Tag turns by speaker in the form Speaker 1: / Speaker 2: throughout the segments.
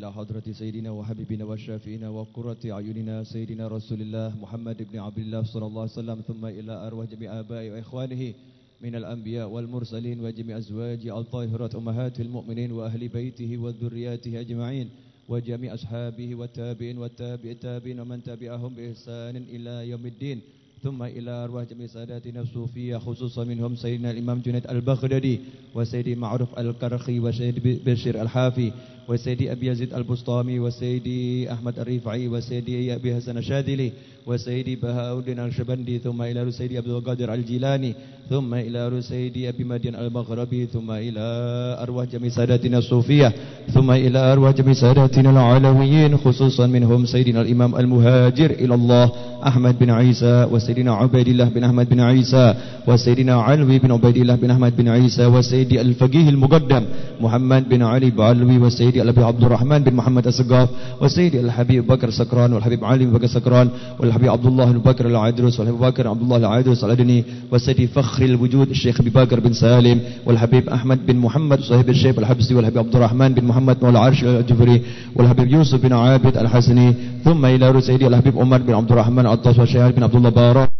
Speaker 1: إلى حضرة سيدنا وحبيبنا وشافينا وقرة أعيننا سيدنا رسول الله محمد بن عبد الله صلى الله عليه وسلم ثم إلى أرواح جميع آبائه وإخوانه من الأنبياء والمرسلين وجميع أزواج الطاهرات أمهات المؤمنين وأهل بيته وذرياته أجمعين وجميع أصحابه والتابعين والتابع التابعين ومن تبعهم بإحسان إلى يوم الدين. ثم إلى أرواح جميع ساداتنا الصوفية خصوصا منهم سيدنا الإمام جنيد البغدادي وسيدي معروف الكرخي وسيدي بشير الحافي. وسيدي أبي يزيد البسطامي وسيدي أحمد الرفعي وسيدي أبي حسن الشاذلي وسيدي بهاء الدين الشبندي ثم إلى سيدي عبد القادر الجيلاني ثم إلى سيدي أبي مدين المغربي ثم إلى أرواح جميع ساداتنا الصوفية ثم إلى أرواح جميع ساداتنا العلويين خصوصا منهم سيدنا الإمام المهاجر إلى الله أحمد بن عيسى وسيدنا عبيد الله بن أحمد بن عيسى وسيدنا علوي بن عبيد الله بن أحمد بن عيسى وسيدي الفقيه المقدم محمد بن علي بعلوي وسيدي الأبي عبد الرحمن بن محمد السقاف وسيدي الحبيب بكر سكران والحبيب علي بن بكر سكران والحبيب عبد الله بن بكر العدرس والحبيب بكر عبد الله العدرس الأدني وسيدي فخر الوجود الشيخ أبي بكر بن سالم والحبيب أحمد بن محمد صاحب الشيخ الحبسي والحبيب عبد الرحمن بن محمد مولى العرش الجفري والحبيب يوسف بن عابد الحسني ثم إلى سيدي الحبيب عمر بن عبد الرحمن العطاس والشيخ بن عبد الله بارك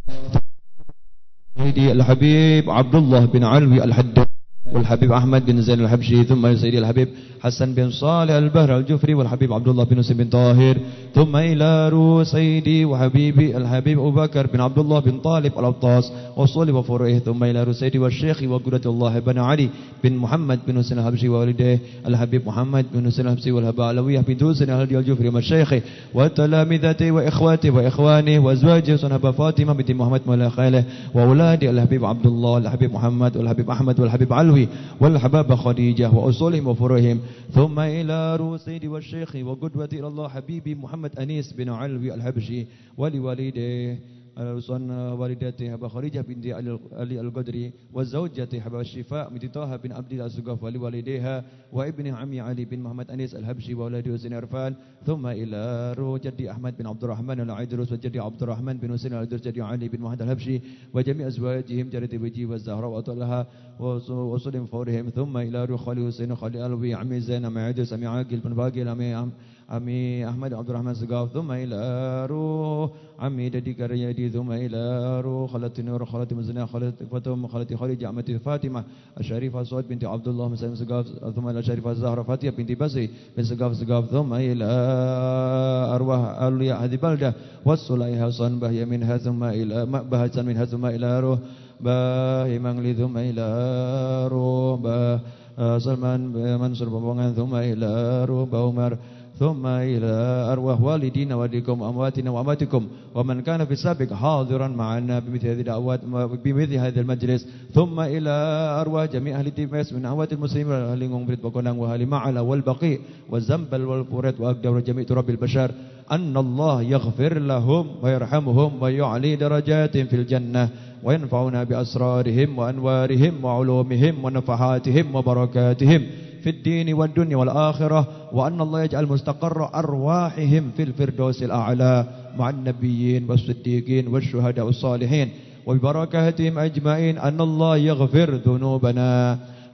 Speaker 1: سيدي الحبيب عبد الله بن علوي الحداد والحبيب أحمد بن زين الحبشي ثم سيدي الحبيب حسن بن صالح البهر الجفري والحبيب عبد الله بن نسيب بن طاهر ثم إلى رو سيدي وحبيبي الحبيب أبو بكر بن عبد الله بن طالب الأبطاس وصول وفروعه ثم إلى رو سيدي والشيخ وقدرة الله بن علي بن محمد بن حسين الحبشي ووالديه الحبيب محمد بن حسين الحبشي والهبالوية بن دوسن أهل الجفري ومشايخه وتلامذته وإخواته وإخوانه وأزواجه صنبة فاطمة بنت محمد مولى خاله وأولاده الحبيب عبد الله الحبيب محمد والحبيب أحمد والحبيب علوي والحباب خديجة وأصولهم وفروعهم ثم إلى روسيد والشيخ وقدوة إلى الله حبيبي محمد أنيس بن علوي الحبشي ولوالديه الحسن والدته أبا خريجة بنت علي القدري وزوجة حبا الشفاء بنت طه بن عبد الله السقاف ولوالديها وابن عمي علي بن محمد أنيس الحبشي وولده حسين عرفان. ثم إلى روح جدي أحمد بن عبد الرحمن العيدروس وجدي عبد الرحمن بن حسين العيدروس جدي علي بن محمد الحبشي وجميع أزواجهم جرد بجي والزهراء وطلها وصل فورهم. ثم إلى روح خالي حسين خالي ألوي عمي زين عمي عيدروس عمي عاقل بن باقي عمي عمي أحمد عبد الرحمن سقاف. ثم إلى روح عمي ددي كريدي ثم إلى روح خالتي نور خالتي مزنا خالتي فتوم خالتي خالد عمتي فاطمة. الشريفة صوت بنت عبد الله مسلم سقاف. ثم إلى الشريفة الزهرة فاتية بنت بسري بن سقاف سقاف. ثم إلى أرواح أولياء هذه البلدة والسليها صنبة منها. ثم إلى مأبهة منها. ثم إلى روح باهي مغلي ثم إلى روح باه سلمان منصور بمبونgan ثم إلى روح بأمر ثم إلى أرواح والدينا والديكم وأمواتنا وأمواتكم ومن كان في السابق حاضرا معنا بمثل هذه الدعوات بمثل هذا المجلس ثم إلى أرواح جميع أهل تيمس من أموات المسلمين وأهل غمبرت بقنان وأهل معلا والبقيع والزنبل والفرد وأقدر جميع تراب البشر أن الله يغفر لهم ويرحمهم ويعلي درجات في الجنة وينفعنا بأسرارهم وأنوارهم وعلومهم ونفحاتهم وبركاتهم في الدين والدنيا والآخرة وأن الله يجعل مستقر أرواحهم في الفردوس الأعلى مع النبيين والصديقين والشهداء والصالحين وببركاتهم أجمعين أن الله يغفر ذنوبنا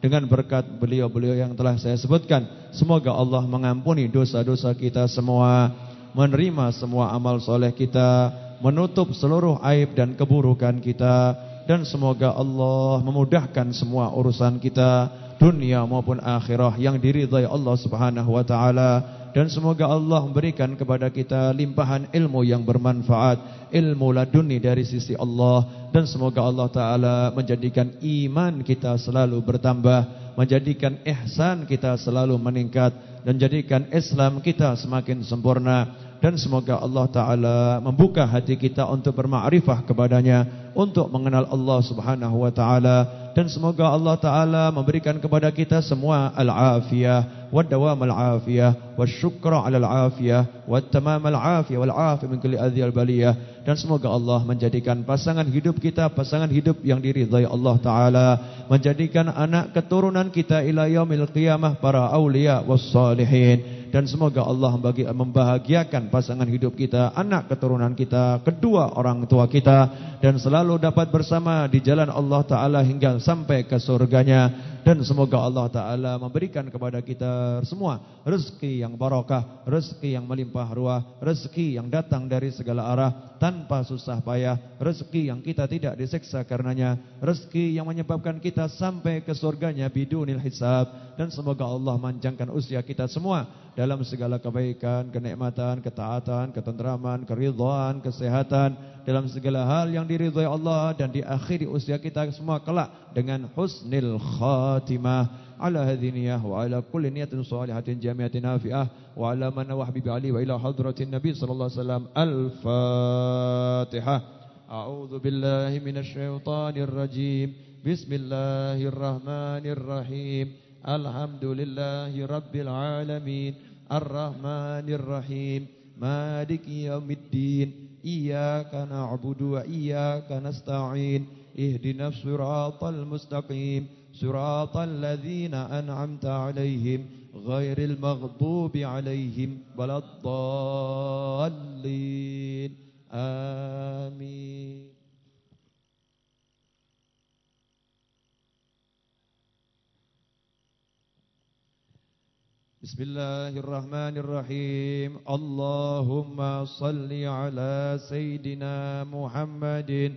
Speaker 1: dengan berkat beliau-beliau yang telah saya sebutkan semoga Allah mengampuni dosa-dosa kita semua menerima semua amal soleh kita menutup seluruh aib dan keburukan kita. Dan semoga Allah memudahkan semua urusan kita dunia maupun akhirah yang diridhai Allah Subhanahu wa taala. Dan semoga Allah memberikan kepada kita limpahan ilmu yang bermanfaat, ilmu laduni dari sisi Allah. Dan semoga Allah taala menjadikan iman kita selalu bertambah, menjadikan ihsan kita selalu meningkat dan jadikan Islam kita semakin sempurna dan semoga Allah taala membuka hati kita untuk bermakrifah kepadanya, untuk mengenal Allah Subhanahu wa taala. Dan semoga Allah Ta'ala memberikan kepada kita semua al-afiyah wa dawam al-afiyah wa syukra ala al-afiyah wa tamam al-afiyah wal afiyah min kulli adhi al-baliyah. Dan semoga Allah menjadikan pasangan hidup kita pasangan hidup yang diridhai Allah Ta'ala menjadikan anak keturunan kita ila yaumil qiyamah para awliya was salihin dan semoga Allah membahagiakan pasangan hidup kita, anak keturunan kita, kedua orang tua kita dan selalu dapat bersama di jalan Allah taala hingga sampai ke surganya. Dan semoga Allah Ta'ala memberikan kepada kita semua rezeki yang barokah, rezeki yang melimpah ruah, rezeki yang datang dari segala arah tanpa susah payah, rezeki yang kita tidak diseksa karenanya, rezeki yang menyebabkan kita sampai ke surganya bidunil hisab. Dan semoga Allah manjangkan usia kita semua dalam segala kebaikan, kenikmatan, ketaatan, ketentraman, keridhaan, kesehatan, dalam segala hal yang diridhai Allah dan di akhir usia kita semua kelak dengan husnil khatimah. Ala hadhiniyah wa ala kulli niyatin salihatin jamiatin nafi'ah wa ala man wa habibi ali wa ila hadratin nabi sallallahu alaihi wasallam. Al-Fatihah. A'udzu billahi minasy syaithanir rajim. Bismillahirrahmanirrahim. Alhamdulillahi rabbil alamin. الرحمن الرحيم مالك يوم الدين إياك نعبد وإياك نستعين اهدنا الصراط المستقيم صراط الذين أنعمت عليهم غير المغضوب عليهم ولا الضالين. آمين. بسم الله الرحمن الرحيم. اللهم صل على سيدنا محمد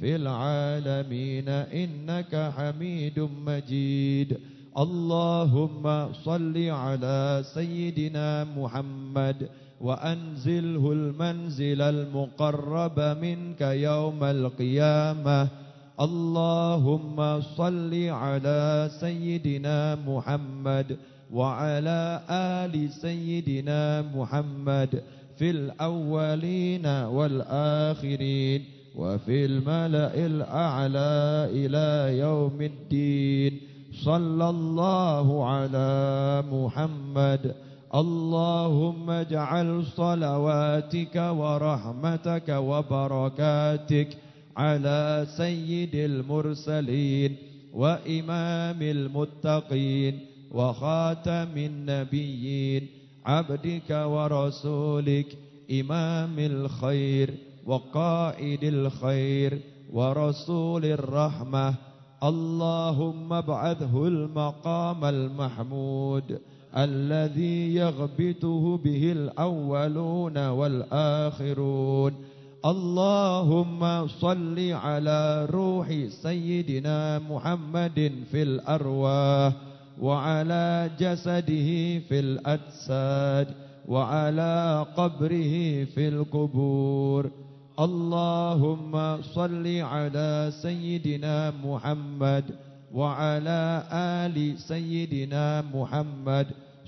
Speaker 1: في العالمين إنك حميد مجيد. اللهم صل على سيدنا محمد وأنزله المنزل المقرب منك يوم القيامة. اللهم صل على سيدنا محمد وعلى آل سيدنا محمد في الأولين والآخرين. وفي الملأ الأعلى إلى يوم الدين. صلى الله على محمد. اللهم اجعل صلواتك ورحمتك وبركاتك على سيد المرسلين وإمام المتقين وخاتم النبيين عبدك ورسولك إمام الخير. وقائد الخير ورسول الرحمة. اللهم ابعثه المقام المحمود الذي يغبطه به الأولون والآخرون. اللهم صل على روح سيدنا محمد في الأرواح وعلى جسده في الأجساد وعلى قبره في القبور. اللهم صل على سيدنا محمد وعلى آل سيدنا محمد.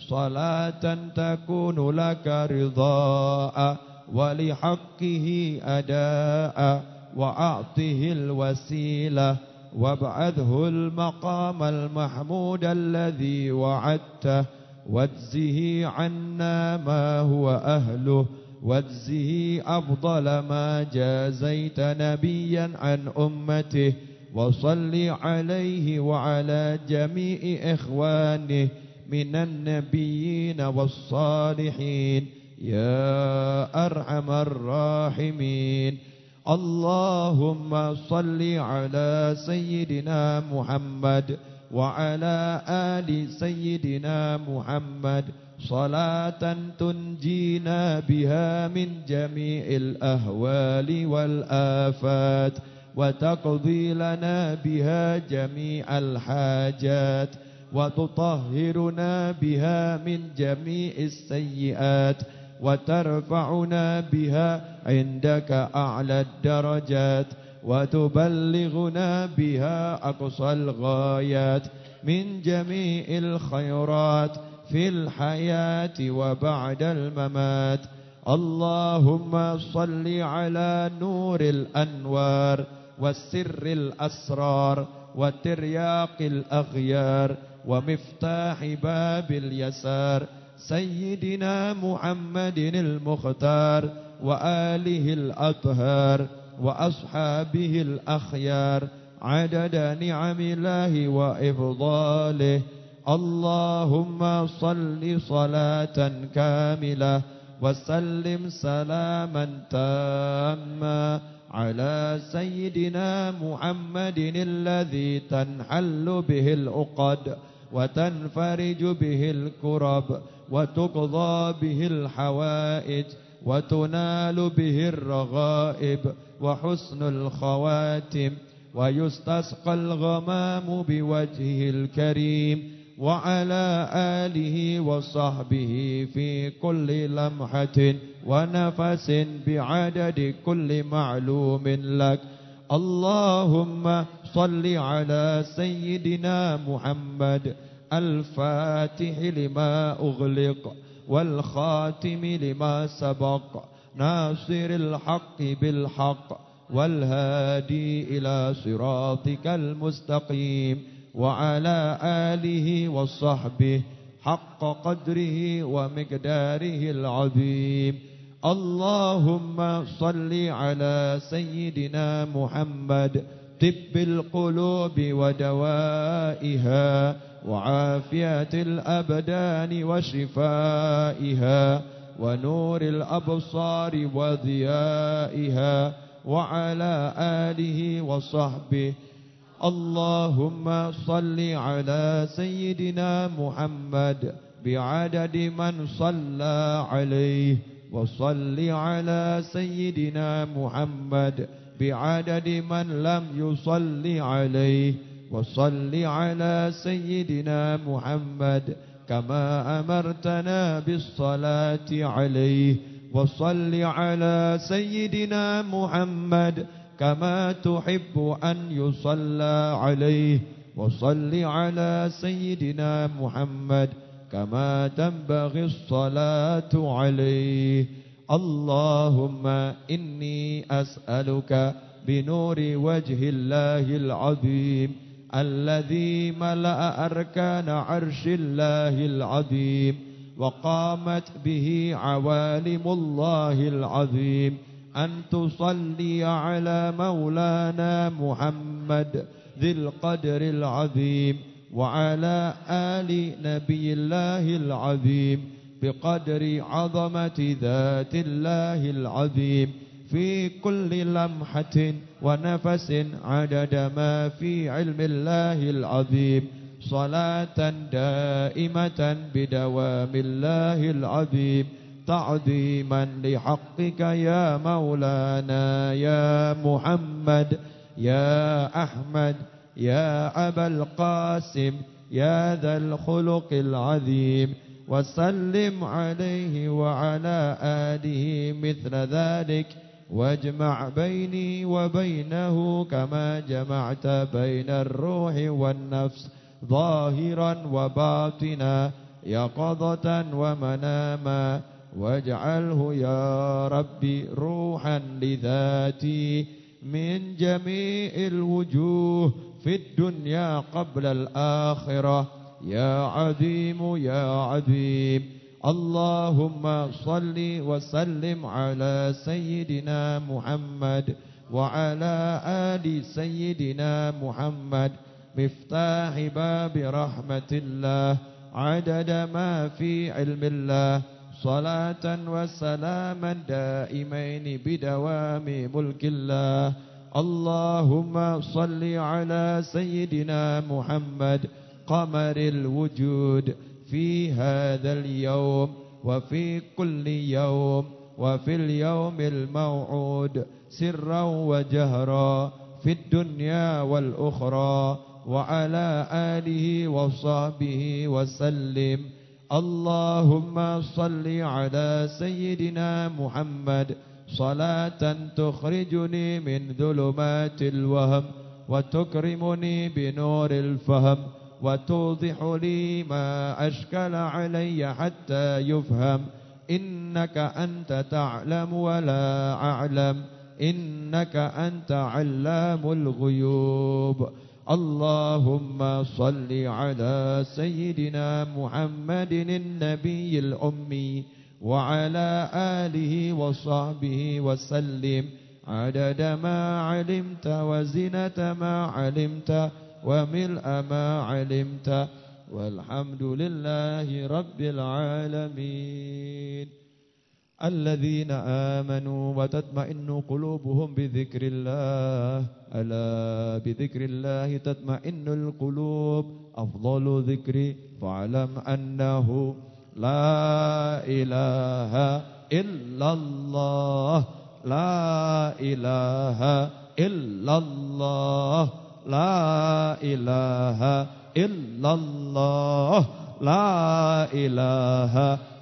Speaker 1: صلاة تكون لك رضاء ولحقه أداء وأعطه الوسيلة. وابعثه المقام المحمود الذي وعدته. واجزه عنا ما هو أهله. واجزه أفضل ما جازيت نبيا عن أمته وصل عليه وعلى جميع إخوانه من النبيين والصالحين يا أرحم الراحمين اللهم صل على سيدنا محمد وعلى آل سيدنا محمد صلاة تنجينا بها من جميع الأهوال والآفات وتقضي لنا بها جميع الحاجات وتطهرنا بها من جميع السيئات وترفعنا بها عندك أعلى الدرجات وتبلغنا بها أقصى الغايات من جميع الخيرات. في الحياة وبعد الممات. اللهم صل على نور الأنوار والسر الأسرار وترياق الأغيار ومفتاح باب اليسار. سيدنا محمد المختار وآله الأطهار وأصحابه الأخيار. عدد نعم الله وإفضاله. اللهم صل صلاة كاملة وسلم سلاما تاما على سيدنا محمد الذي تنحل به العقد وتنفرج به الكرب وتقضى به الحوائج وتنال به الرغائب وحسن الخواتم ويستسقى الغمام بوجهه الكريم وعلى آله وصحبه في كل لمحة ونفس بعدد كل معلوم لك. اللهم صل على سيدنا محمد الفاتح لما أغلق والخاتم لما سبق ناصر الحق بالحق والهادي إلى صراطك المستقيم. وعلى آله وصحبه حق قدره ومقداره العظيم. اللهم صل على سيدنا محمد طب القلوب ودوائها وعافية الأبدان وشفائها ونور الأبصار وضيائها وعلى آله وصحبه اللهم صل على سيدنا محمد بعدد من صلى عليه وصل على سيدنا محمد بعدد من لم يصل عليه وصل على سيدنا محمد كما أمرتنا بالصلاة عليه وصل على سيدنا محمد كما تحب أن يصلى عليه. وصل على سيدنا محمد كما تنبغي الصلاة عليه. اللهم إني أسألك بنور وجه الله العظيم الذي ملأ أركان عرش الله العظيم وقامت به عوالم الله العظيم أن تصلي على مولانا محمد ذي القدر العظيم وعلى آل نبي الله العظيم بقدر عظمة ذات الله العظيم في كل لمحة ونفس عدد ما في علم الله العظيم صلاة دائمة بدوام الله العظيم تعظيما لحقك يا مولانا يا محمد يا أحمد يا أبا القاسم يا ذا الخلق العظيم. وسلم عليه وعلى آله مثل ذلك. واجمع بيني وبينه كما جمعت بين الروح والنفس. ظاهرا وباطنا يقظة ومناما. واجعله يا ربي روحا لذاتي من جميع الوجوه في الدنيا قبل الآخرة. يا عظيم يا عظيم. اللهم صل وسلم على سيدنا محمد وعلى آل سيدنا محمد. مفتاح باب رحمة الله عدد ما في علم الله. صلاة وسلاما دائمين بدوام ملك الله. اللهم صل على سيدنا محمد قمر الوجود في هذا اليوم وفي كل يوم وفي اليوم الموعود سرا وجهرا في الدنيا والأخرى وعلى آله وصحبه وسلم. اللهم صل على سيدنا محمد. صلاة تخرجني من ظلمات الوهم وتكرمني بنور الفهم وتوضح لي ما أشكل علي حتى يفهم. إنك أنت تعلم ولا أعلم إنك أنت علام الغيوب. اللهم صل على سيدنا محمد النبي الأمي وعلى آله وصحبه وسلم. عدد ما علمت وزنة ما علمت وملء ما علمت. والحمد لله رب العالمين. الذين آمنوا وتطمئن قلوبهم بذكر الله. ألا بذكر الله تطمئن القلوب. أفضل ذكر فاعلم أنه لا إله إلا الله. لا إله إلا الله. لا إله إلا الله. لا إله إلا الله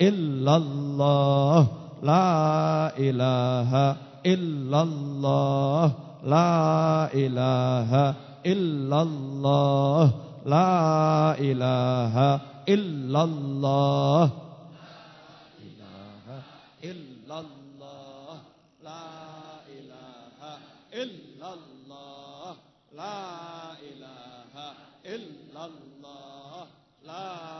Speaker 1: إلا الله لا إله إلا الله لا إله إلا الله لا إله إلا الله لا اله الا الله لا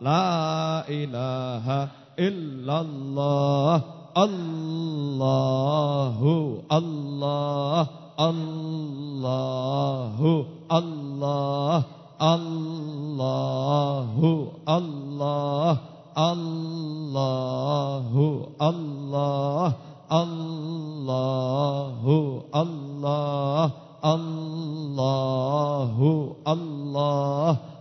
Speaker 1: لا إله إلا الله الله الله الله الله الله الله الله الله الله الله الله الله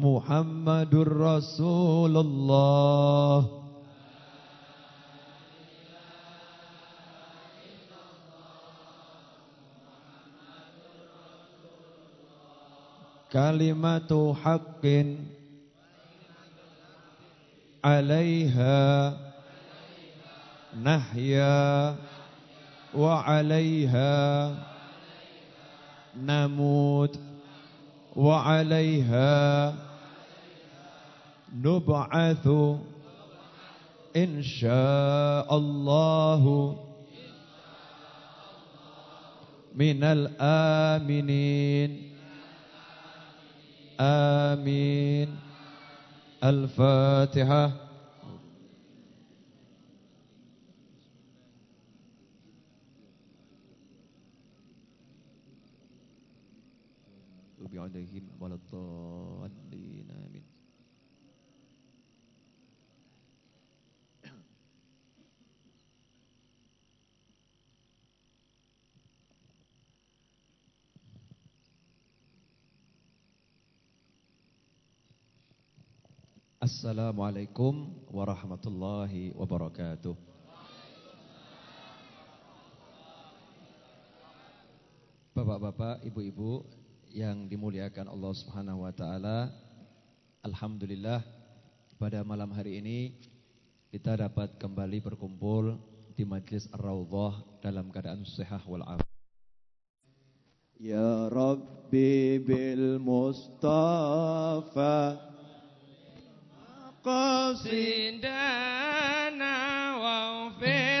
Speaker 1: محمد رسول الله كلمة حق عليها نحيا وعليها نموت وعليها نبعث إن شاء الله من الآمنين. آمين. الفاتحة. عليهم ولا الضالين Assalamualaikum warahmatullahi wabarakatuh. Bapak-bapak, ibu-ibu yang dimuliakan Allah Subhanahu wa taala Alhamdulillah pada malam hari ini kita dapat kembali berkumpul di Majlis Ar-Raudhah dalam keadaan sehat wal afiat
Speaker 2: Ya Rabbi bil Mustafa
Speaker 3: قصدنا واغفر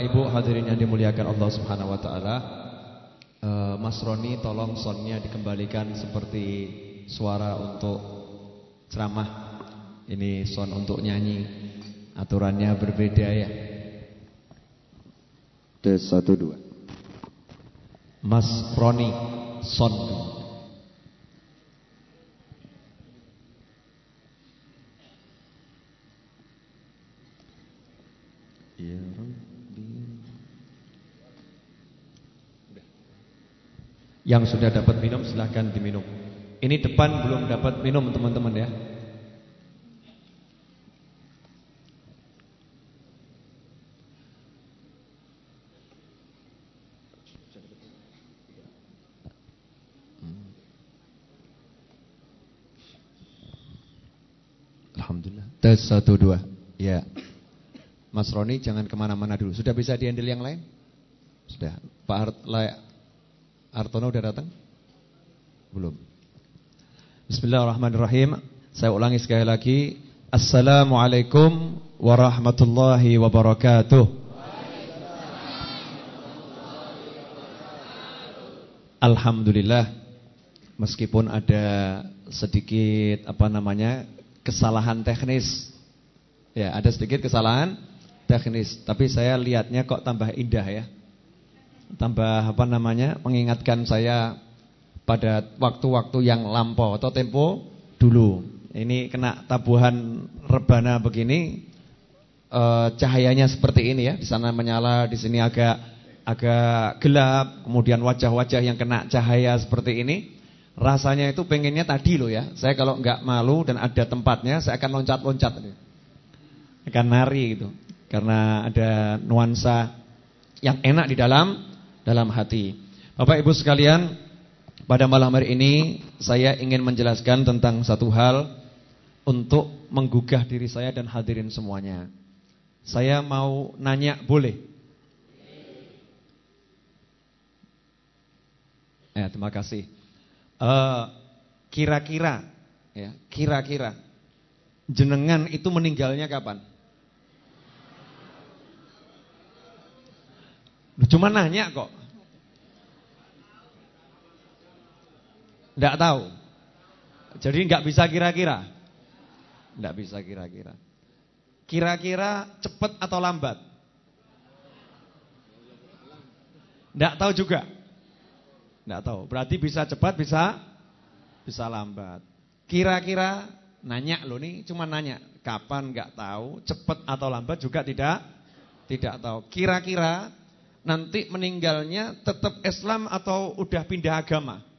Speaker 1: Bapak Ibu hadirin yang dimuliakan Allah Subhanahu wa taala. Eh, Mas Roni tolong soundnya dikembalikan seperti suara untuk ceramah. Ini sound untuk nyanyi. Aturannya berbeda ya.
Speaker 2: Tes satu dua.
Speaker 1: Mas Roni sound. Ya Yang sudah dapat minum silahkan diminum. Ini depan belum dapat minum teman-teman ya. Alhamdulillah. Tes satu dua. Ya. Mas Roni jangan ke mana-mana dulu. Sudah bisa dihandle yang lain? Sudah. Pak Art La- Artono udah datang? Belum. Bismillahirrahmanirrahim. Saya ulangi sekali lagi. Assalamualaikum warahmatullahi wabarakatuh. Alhamdulillah meskipun ada sedikit apa namanya kesalahan teknis. Ya, ada sedikit kesalahan teknis, tapi saya lihatnya kok tambah indah ya. Tambah apa namanya? mengingatkan saya pada waktu-waktu yang lampau atau tempo dulu. Ini kena tabuhan rebana begini eh, cahayanya seperti ini ya. Di sana menyala, di sini agak agak gelap, kemudian wajah-wajah yang kena cahaya seperti ini. Rasanya itu pengennya tadi loh ya. Saya kalau nggak malu dan ada tempatnya, saya akan loncat-loncat Akan nari gitu. Karena ada nuansa yang enak di dalam dalam hati. Bapak Ibu sekalian, pada malam hari ini saya ingin menjelaskan tentang satu hal untuk menggugah diri saya dan hadirin semuanya. Saya mau nanya boleh? Ya, terima kasih. Eh, Kira-kira, ya, kira-kira jenengan itu meninggalnya kapan? Cuma nanya kok. Tidak tahu. Jadi nggak bisa kira-kira. Nggak bisa kira-kira. Kira-kira cepat atau lambat? Nggak tahu juga. Nggak tahu. Berarti bisa cepat, bisa bisa lambat. Kira-kira nanya loh nih, cuma nanya. Kapan nggak tahu, cepat atau lambat juga tidak tidak tahu. Kira-kira nanti meninggalnya tetap Islam atau udah pindah agama?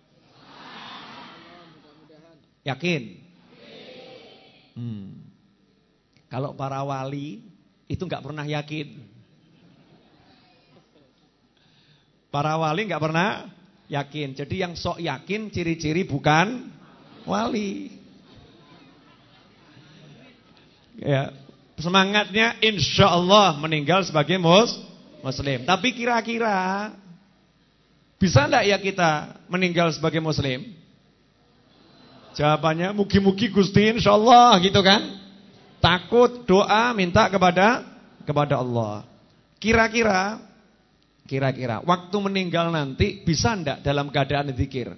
Speaker 1: Yakin? Hmm. Kalau para wali itu nggak pernah yakin. Para wali nggak pernah yakin. Jadi yang sok yakin ciri-ciri bukan wali. Ya, semangatnya insya Allah meninggal sebagai mus muslim. Tapi kira-kira bisa enggak ya kita meninggal sebagai muslim? Jawabannya mugi-mugi Gusti insya Allah gitu kan. Takut doa minta kepada kepada Allah. Kira-kira kira-kira waktu meninggal nanti bisa enggak dalam keadaan zikir?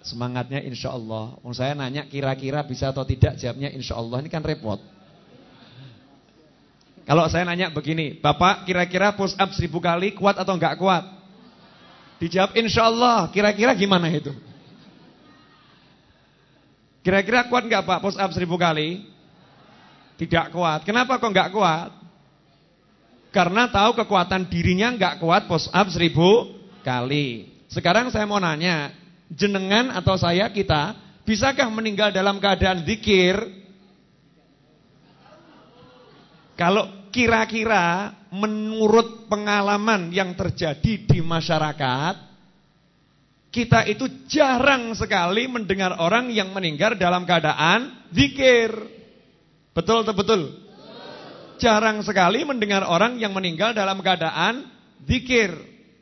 Speaker 1: Semangatnya insya Allah. Mau saya nanya kira-kira bisa atau tidak jawabnya insya Allah ini kan repot. Kalau saya nanya begini, Bapak kira-kira push up seribu kali kuat atau enggak kuat? Dijawab insya Allah. Kira-kira gimana itu? Kira-kira kuat enggak Pak push up seribu kali? Tidak kuat. Kenapa kok enggak kuat? Karena tahu kekuatan dirinya enggak kuat push up seribu kali. Sekarang saya mau nanya, jenengan atau saya kita bisakah meninggal dalam keadaan zikir? Kalau kira-kira menurut pengalaman yang terjadi di masyarakat, kita itu jarang sekali mendengar orang yang meninggal dalam keadaan zikir. Betul atau betul? Jarang sekali mendengar orang yang meninggal dalam keadaan zikir.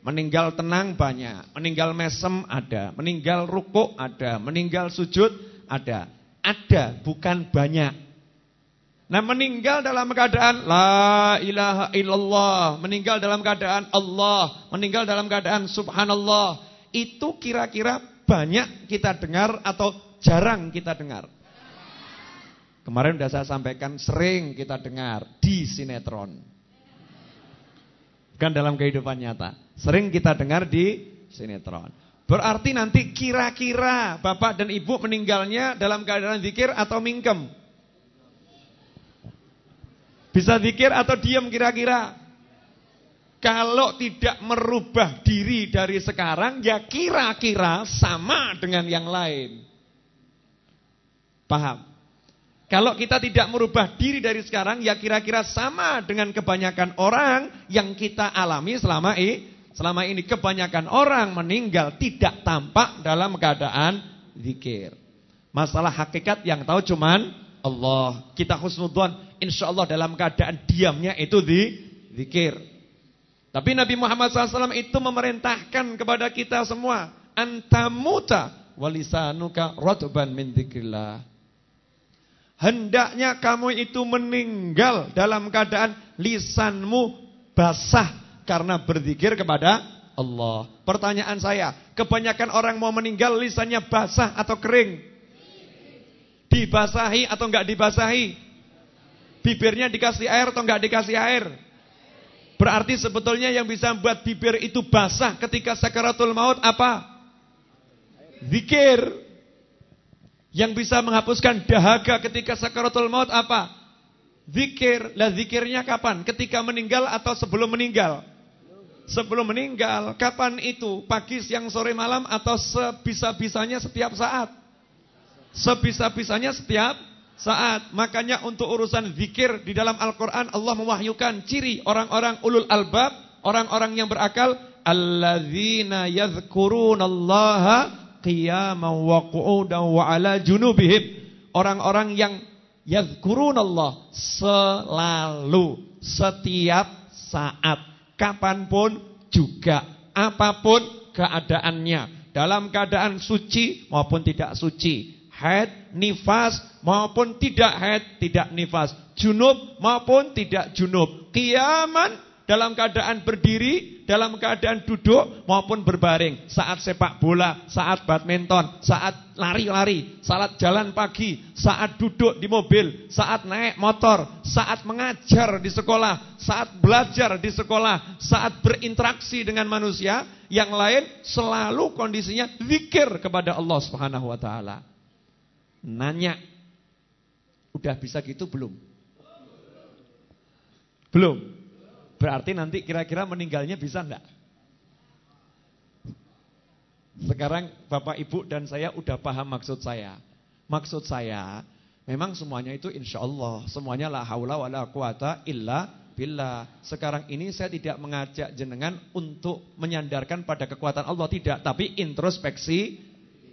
Speaker 1: Meninggal tenang banyak, meninggal mesem ada, meninggal rukuk ada, meninggal sujud ada. Ada, bukan banyak. Nah meninggal dalam keadaan La ilaha illallah Meninggal dalam keadaan Allah Meninggal dalam keadaan subhanallah Itu kira-kira banyak kita dengar Atau jarang kita dengar Kemarin sudah saya sampaikan sering kita dengar di sinetron. Bukan dalam kehidupan nyata. Sering kita dengar di sinetron. Berarti nanti kira-kira bapak dan ibu meninggalnya dalam keadaan zikir atau mingkem? Bisa zikir atau diam kira-kira? Kalau tidak merubah diri dari sekarang, ya kira-kira sama dengan yang lain. Paham? Kalau kita tidak merubah diri dari sekarang, ya kira-kira sama dengan kebanyakan orang yang kita alami selama ini. Selama ini kebanyakan orang meninggal tidak tampak dalam keadaan zikir. Masalah hakikat yang tahu cuman Allah. Kita husnudzon, insya Allah dalam keadaan diamnya itu di zikir. Tapi Nabi Muhammad SAW itu memerintahkan kepada kita semua, antamuta walisanuka rotban min. Hendaknya kamu itu meninggal dalam keadaan lisanmu basah karena berzikir kepada Allah. Pertanyaan saya, kebanyakan orang mau meninggal lisannya basah atau kering? Dibasahi atau enggak dibasahi? Bibirnya dikasih air atau enggak dikasih air? Berarti sebetulnya yang bisa membuat bibir itu basah ketika sakaratul maut apa? Zikir. Yang bisa menghapuskan dahaga ketika sakaratul maut apa? Zikir. Lah zikirnya kapan? Ketika meninggal atau sebelum meninggal? Sebelum meninggal. Kapan itu? Pagi, siang, sore, malam atau sebisa-bisanya setiap saat? Sebisa-bisanya setiap saat. Makanya untuk urusan zikir di dalam Al-Quran Allah mewahyukan ciri orang-orang ulul albab, orang-orang yang berakal. Alladzina yadhkurunallaha qiyaman wa qu'udan wa ala junubihim. Orang-orang yang yadhkurunallah selalu, setiap saat, kapan pun juga, apa pun keadaannya. Dalam keadaan suci maupun tidak suci. Haid, nifas maupun tidak haid, tidak nifas. Junub maupun tidak junub. Kiaman dalam keadaan berdiri, dalam keadaan duduk maupun berbaring, saat sepak bola, saat badminton, saat lari-lari, saat jalan pagi, saat duduk di mobil, saat naik motor, saat mengajar di sekolah, saat belajar di sekolah, saat berinteraksi dengan manusia, yang lain selalu kondisinya zikir kepada Allah Subhanahu wa taala. Nanya, udah bisa gitu belum? Belum. Berarti nanti kira-kira meninggalnya bisa enggak? Sekarang Bapak Ibu dan saya udah paham maksud saya. Maksud saya, memang semuanya itu insya Allah. Semuanya la haula wa la quwata illa billah. Sekarang ini saya tidak mengajak jenengan untuk menyandarkan pada kekuatan Allah. Tidak, tapi introspeksi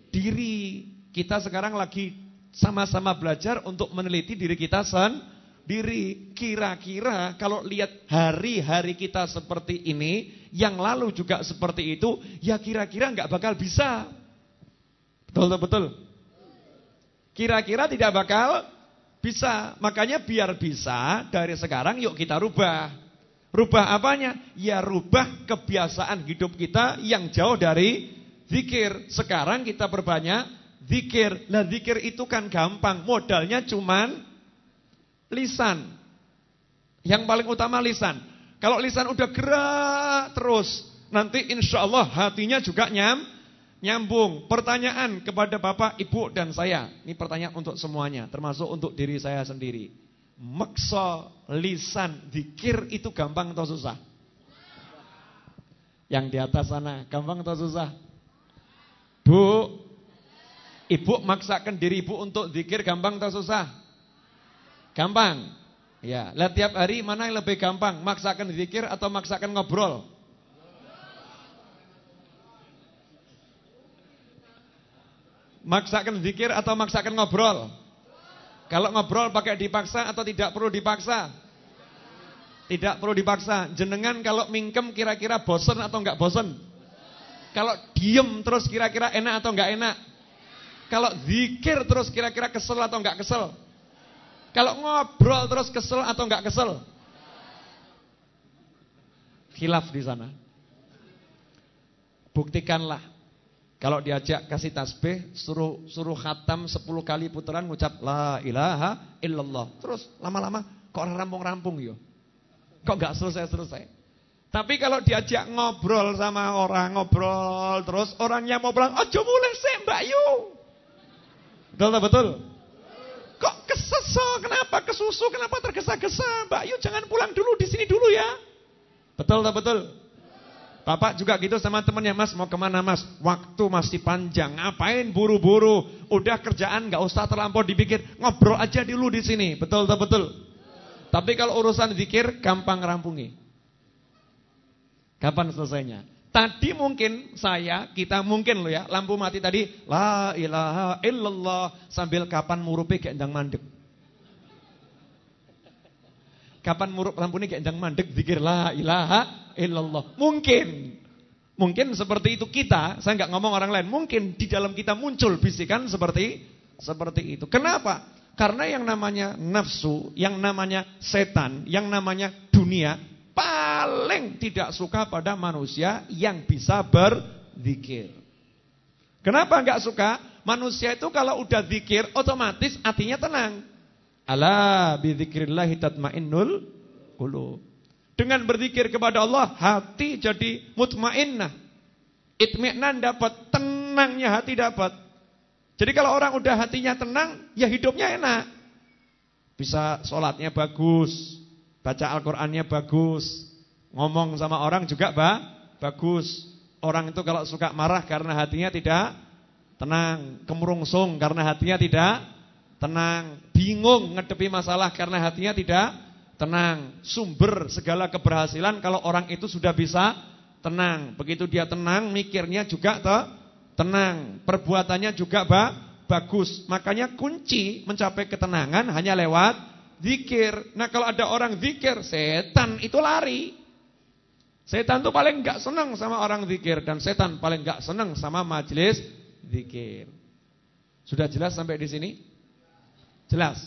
Speaker 1: diri. Kita sekarang lagi sama-sama belajar untuk meneliti diri kita sendiri diri. Kira-kira kalau lihat hari-hari kita seperti ini, yang lalu juga seperti itu, ya kira-kira nggak bakal bisa. Betul betul. Kira-kira tidak bakal bisa. Makanya biar bisa dari sekarang yuk kita rubah. Rubah apanya? Ya rubah kebiasaan hidup kita yang jauh dari zikir. Sekarang kita berbanyak zikir. Lah zikir itu kan gampang. Modalnya cuman lisan. Yang paling utama lisan. Kalau lisan udah gerak terus, nanti insya Allah hatinya juga nyam, nyambung. Pertanyaan kepada Bapak, Ibu, dan saya. Ini pertanyaan untuk semuanya, termasuk untuk diri saya sendiri. Maksa lisan dikir itu gampang atau susah? Yang di atas sana, gampang atau susah? Bu, ibu maksakan diri ibu untuk zikir gampang atau susah? Gampang. Ya, lihat tiap hari mana yang lebih gampang, maksakan zikir atau maksakan ngobrol? Maksakan zikir atau maksakan ngobrol? Kalau ngobrol pakai dipaksa atau tidak perlu dipaksa? Tidak perlu dipaksa. Jenengan kalau mingkem kira-kira bosen atau enggak bosen? Kalau diem terus kira-kira enak atau enggak enak? Kalau zikir terus kira-kira kesel atau enggak kesel? Kalau ngobrol terus kesel atau enggak kesel? Khilaf di sana. Buktikanlah. Kalau diajak kasih tasbih, suruh suruh khatam 10 kali putaran ngucap la ilaha illallah. Terus lama-lama kok rampung-rampung yo. Kok enggak selesai-selesai. Tapi kalau diajak ngobrol sama orang, ngobrol terus orangnya mau bilang, "Ojo mulai sih, Mbak Yu." Betul tak betul? Kok keseso? Kenapa kesusu? Kenapa tergesa-gesa? Mbak Yu jangan pulang dulu di sini dulu ya. Betul tak betul? Bapak juga gitu sama temennya mas mau ke mana mas? Waktu masih panjang, ngapain buru-buru? Udah kerjaan nggak usah terlampau dipikir, ngobrol aja dulu di sini, betul tak betul? Tapi kalau urusan zikir gampang rampungi. Kapan selesainya? Tadi mungkin saya, kita mungkin loh ya, lampu mati tadi, la ilaha illallah sambil kapan murupi gendang mandek. Kapan murup lampu ini gendang mandek zikir la ilaha illallah. Mungkin. Mungkin seperti itu kita, saya nggak ngomong orang lain, mungkin di dalam kita muncul bisikan seperti seperti itu. Kenapa? Karena yang namanya nafsu, yang namanya setan, yang namanya dunia paling tidak suka pada manusia yang bisa berzikir. Kenapa nggak suka? Manusia itu kalau udah zikir otomatis hatinya tenang. Ala bidzikrillahi tatmainnul qulub. Dengan berzikir kepada Allah, hati jadi mutmainnah. Itminan dapat, tenangnya hati dapat. Jadi kalau orang udah hatinya tenang, ya hidupnya enak. Bisa sholatnya bagus, baca Al-Qur'annya bagus, ngomong sama orang juga bah, bagus. Orang itu kalau suka marah karena hatinya tidak tenang, kemurungsung karena hatinya tidak tenang, bingung ngedepi masalah karena hatinya tidak tenang. Sumber segala keberhasilan kalau orang itu sudah bisa tenang. Begitu dia tenang, mikirnya juga te tenang, perbuatannya juga ba bagus. Makanya kunci mencapai ketenangan hanya lewat zikir. Nah, kalau ada orang zikir, setan itu lari. Setan itu paling enggak senang sama orang zikir dan setan paling enggak senang sama majelis zikir. Sudah jelas sampai di sini? Jelas.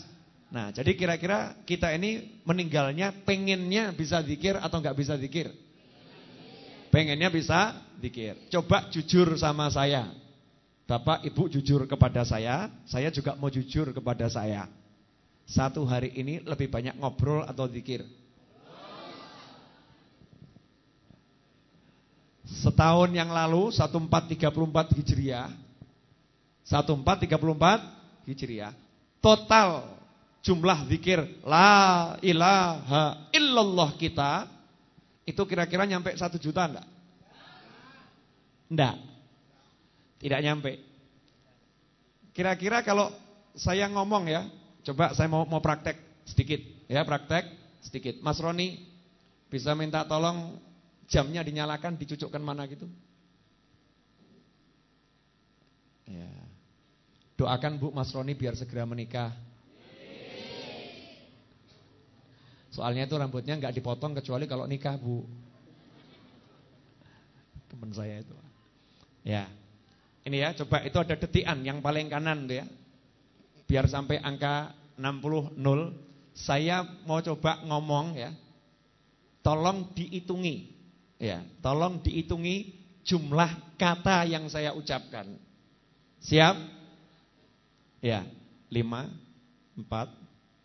Speaker 1: Nah, jadi kira-kira kita ini meninggalnya pengennya bisa zikir atau enggak bisa zikir? Pengennya bisa zikir. Coba jujur sama saya. Bapak, Ibu jujur kepada saya, saya juga mau jujur kepada saya. Satu hari ini lebih banyak ngobrol atau zikir? Setahun yang lalu 1434 Hijriah 1434 Hijriah Total jumlah zikir La ilaha illallah kita Itu kira-kira nyampe satu juta enggak? Enggak Tidak nyampe Kira-kira kalau saya ngomong ya Coba saya mau mau praktek sedikit Ya praktek sedikit Mas Roni Bisa minta tolong jamnya dinyalakan dicucukkan mana gitu? Ya. Doakan Bu Mas Roni biar segera menikah. Soalnya itu rambutnya nggak dipotong kecuali kalau nikah Bu. Teman saya itu. Ya. Ini ya, coba itu ada detian yang paling kanan tuh ya. Biar sampai angka 60 nol. Saya mau coba ngomong ya. Tolong dihitungi. Ya, tolong dihitungi jumlah kata yang saya ucapkan. Siap? Ya, 5 4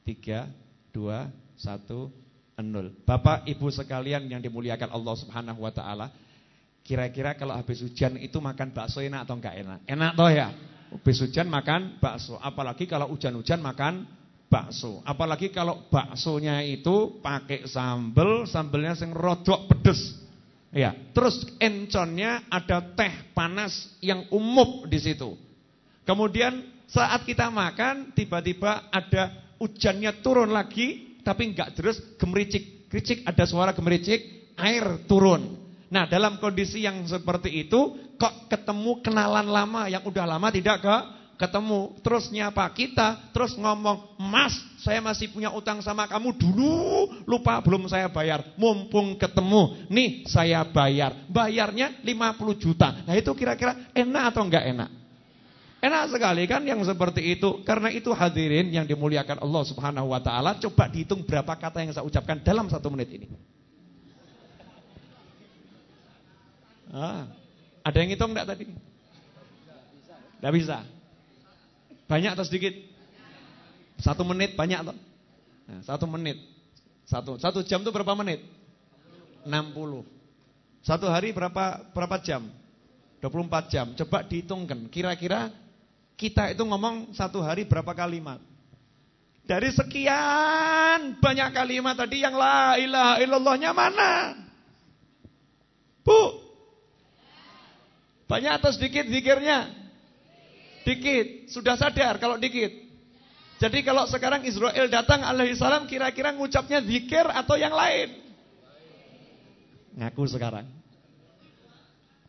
Speaker 1: 3 2 1 0. Bapak Ibu sekalian yang dimuliakan Allah Subhanahu wa taala, kira-kira kalau habis hujan itu makan bakso enak atau enggak enak? Enak toh ya? Habis hujan makan bakso, apalagi kalau hujan-hujan makan bakso. Apalagi kalau baksonya itu pakai sambel, sambelnya sing rodok pedes. Ya, terus enconnya ada teh panas yang umum di situ. Kemudian saat kita makan tiba-tiba ada hujannya turun lagi tapi enggak terus gemericik. Kricik ada suara gemericik, air turun. Nah, dalam kondisi yang seperti itu kok ketemu kenalan lama yang udah lama tidak ke ketemu, terus nyapa kita, terus ngomong, "Mas, saya masih punya utang sama kamu dulu, lupa belum saya bayar. Mumpung ketemu, nih saya bayar. Bayarnya 50 juta." Nah, itu kira-kira enak atau enggak enak? Enak sekali kan yang seperti itu. Karena itu hadirin yang dimuliakan Allah Subhanahu wa taala, coba dihitung berapa kata yang saya ucapkan dalam satu menit ini. Ah, ada yang hitung enggak tadi? Enggak bisa. Banyak atau sedikit? Satu menit banyak atau? Nah, satu menit. Satu, satu jam itu berapa menit? 60. Satu hari berapa berapa jam? 24 jam. Coba dihitungkan. Kira-kira kita itu ngomong satu hari berapa kalimat? Dari sekian banyak kalimat tadi yang la ilaha illallahnya mana? Bu. Banyak atau sedikit zikirnya? Dikit. Sudah sadar kalau dikit. Jadi kalau sekarang Israel datang alaihi salam kira-kira ngucapnya zikir atau yang lain? Ngaku sekarang.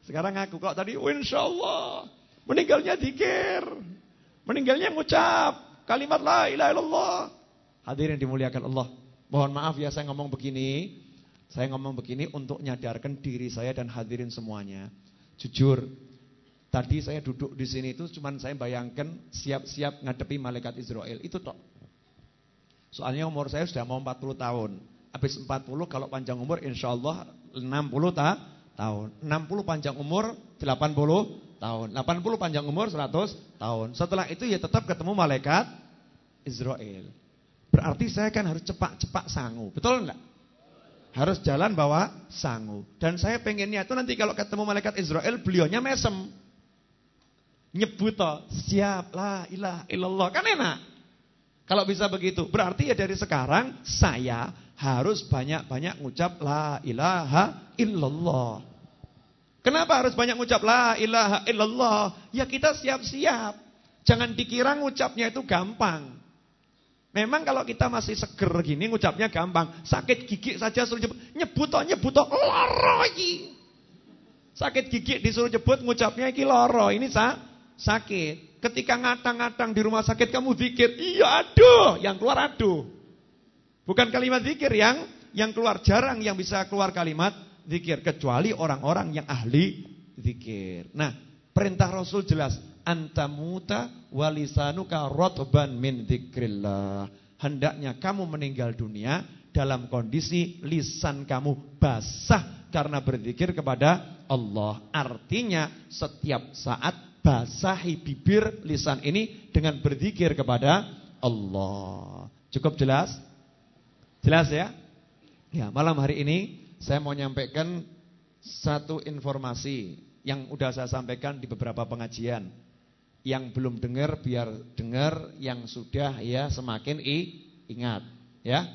Speaker 1: Sekarang ngaku kok tadi, oh, insya Allah. Meninggalnya dikir. Meninggalnya ngucap kalimat la ilaha illallah. Hadirin dimuliakan Allah. Mohon maaf ya saya ngomong begini. Saya ngomong begini untuk nyadarkan diri saya dan hadirin semuanya. Jujur, tadi saya duduk di sini itu cuman saya bayangkan siap-siap ngadepi malaikat Israel. Itu tok. Soalnya umur saya sudah mau 40 tahun. Habis 40 kalau panjang umur insya Allah 60 ta tahun. 60 panjang umur 80 tahun. 80 panjang umur 100 tahun. Setelah itu ya tetap ketemu malaikat Israel. Berarti saya kan harus cepat-cepat sangu. Betul enggak? Harus jalan bawa sangu. Dan saya pengennya itu nanti kalau ketemu malaikat Israel, beliaunya mesem. Nyebut toh, siap lah ilah illallah. Kan enak. Kalau bisa begitu. Berarti ya dari sekarang saya harus banyak-banyak ngucap la ilaha illallah. Kenapa harus banyak ngucap la ilaha illallah? Ya kita siap-siap. Jangan dikira ngucapnya itu gampang. Memang kalau kita masih seger gini ngucapnya gampang. Sakit gigi saja suruh nyebut. Nyebut toh, nyebut toh. Loro Sakit gigi disuruh nyebut ngucapnya iki loro. Ini sa sakit. Ketika ngatang-ngatang di rumah sakit kamu zikir. Iya aduh. Yang keluar aduh. Bukan kalimat zikir yang yang keluar. Jarang yang bisa keluar kalimat zikir kecuali orang-orang yang ahli zikir. Nah, perintah Rasul jelas, antamuta walisanuka rotban min zikrillah. Hendaknya kamu meninggal dunia dalam kondisi lisan kamu basah karena berzikir kepada Allah. Artinya setiap saat basahi bibir lisan ini dengan berzikir kepada Allah. Cukup jelas? Jelas ya? Ya, malam hari ini saya mau nyampaikan satu informasi yang udah saya sampaikan di beberapa pengajian. Yang belum dengar biar dengar, yang sudah ya semakin i, ingat ya.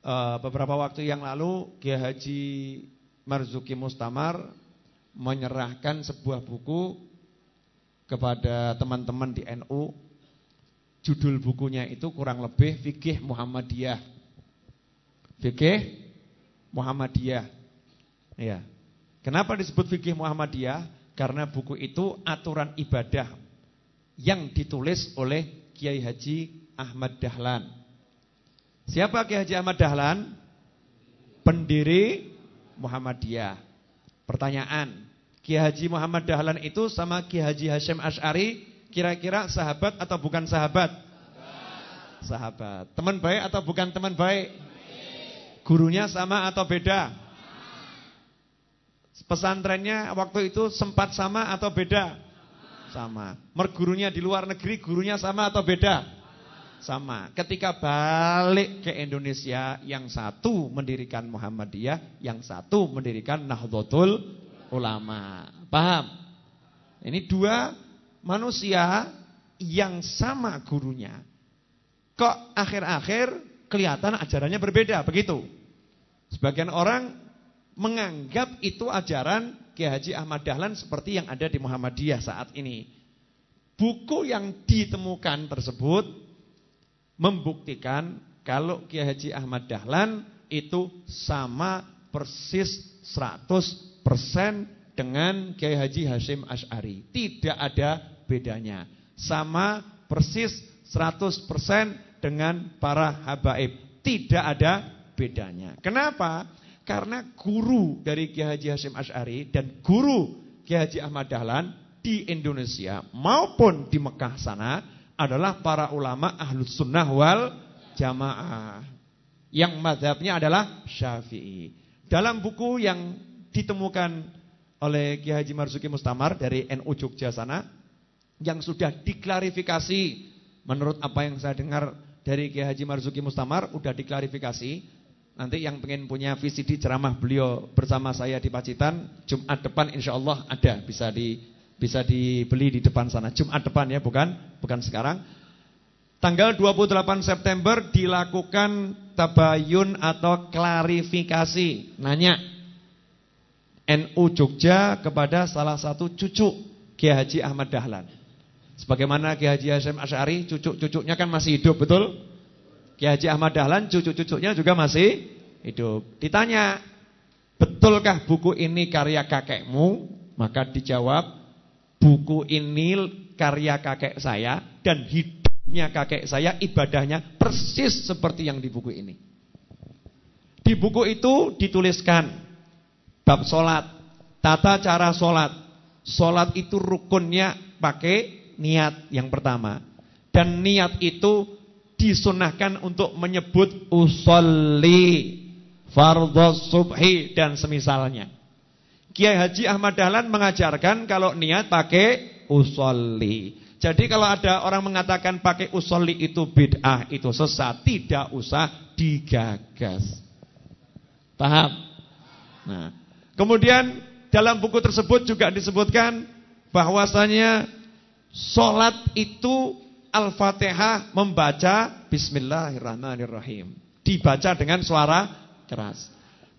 Speaker 1: E, beberapa waktu yang lalu Kiai Haji Marzuki Mustamar menyerahkan sebuah buku kepada teman-teman di NU. Judul bukunya itu kurang lebih Fikih Muhammadiyah. Fikih Muhammadiyah. Ya. Kenapa disebut fikih Muhammadiyah? Karena buku itu aturan ibadah yang ditulis oleh Kiai Haji Ahmad Dahlan. Siapa Kiai Haji Ahmad Dahlan? Pendiri Muhammadiyah. Pertanyaan, Kiai Haji Muhammad Dahlan itu sama Kiai Haji Hashim Ash'ari kira-kira sahabat atau bukan sahabat? Sahabat. Sahabat. Teman baik atau bukan teman baik? Gurunya sama atau beda? Pesantrennya waktu itu sempat sama atau beda? Sama. Mergurunya di luar negeri gurunya sama atau beda? Sama. Ketika balik ke Indonesia, yang satu mendirikan Muhammadiyah, yang satu mendirikan Nahdlatul Ulama. Paham? Ini dua manusia yang sama gurunya. Kok akhir-akhir kelihatan ajarannya berbeda, begitu? Sebagian orang menganggap itu ajaran Kiai Haji Ahmad Dahlan seperti yang ada di Muhammadiyah saat ini. Buku yang ditemukan tersebut membuktikan kalau Kiai Haji Ahmad Dahlan itu sama persis 100% dengan Kiai Haji Hashim Ash'ari. Tidak ada bedanya. sama persis 100% dengan para habaib. Tidak ada bedanya. Kenapa? Karena guru dari Kiai Haji Hashim Ash'ari dan guru Kiai Haji Ahmad Dahlan di Indonesia maupun di Mekah sana adalah para ulama ahlus sunnah wal jamaah. Yang madhabnya adalah syafi'i. Dalam buku yang ditemukan oleh Kiai Haji Marzuki Mustamar dari NU Jogja sana yang sudah diklarifikasi menurut apa yang saya dengar dari Kiai Haji Marzuki Mustamar sudah diklarifikasi. Nanti yang pengen punya VCD ceramah beliau bersama saya di Pacitan Jumat depan insya Allah ada bisa di bisa dibeli di depan sana Jumat depan ya bukan bukan sekarang. Tanggal 28 September dilakukan tabayun atau klarifikasi. Nanya NU Jogja kepada salah satu cucu Kiai Haji Ahmad Dahlan. Sebagaimana Kiai Haji Hasyim Asy'ari, cucu-cucunya kan masih hidup, betul? Kiai Haji Ahmad Dahlan, cucu-cucunya juga masih hidup. Ditanya, betulkah buku ini karya kakekmu? Maka dijawab, buku ini karya kakek saya dan hidupnya kakek saya, ibadahnya persis seperti yang di buku ini. Di buku itu dituliskan bab solat, tata cara solat. Solat itu rukunnya pakai niat yang pertama. Dan niat itu disunahkan untuk menyebut usolli, fardhu subhi dan semisalnya. Kiai Haji Ahmad Dahlan mengajarkan kalau niat pakai usolli. Jadi kalau ada orang mengatakan pakai usolli itu bid'ah, itu sesat, tidak usah digagas. Paham? Nah, kemudian dalam buku tersebut juga disebutkan bahwasanya Sholat itu Al-Fatihah membaca Bismillahirrahmanirrahim. Dibaca dengan suara keras.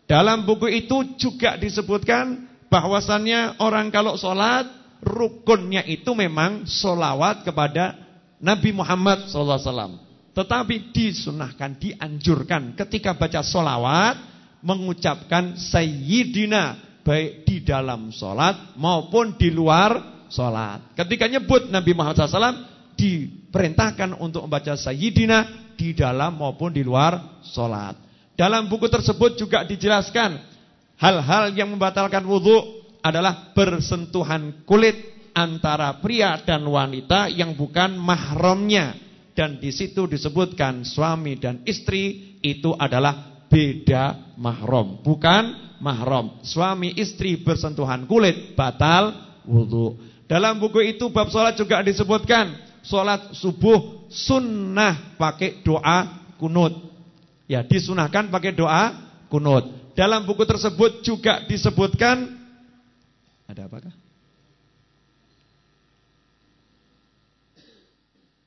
Speaker 1: Dalam buku itu juga disebutkan bahwasannya orang kalau sholat rukunnya itu memang solawat kepada Nabi Muhammad SAW. Tetapi disunahkan, dianjurkan ketika baca solawat mengucapkan Sayyidina baik di dalam sholat maupun di luar sholat. Ketika nyebut Nabi Muhammad SAW diperintahkan untuk membaca Sayyidina di dalam maupun di luar sholat. Dalam buku tersebut juga dijelaskan hal-hal yang membatalkan wudhu adalah bersentuhan kulit antara pria dan wanita yang bukan mahramnya. Dan di situ disebutkan suami dan istri itu adalah beda mahram, bukan mahram. Suami istri bersentuhan kulit batal wudhu. Dalam buku itu bab sholat juga disebutkan Sholat subuh sunnah pakai doa kunut Ya disunahkan pakai doa kunut Dalam buku tersebut juga disebutkan Ada apakah?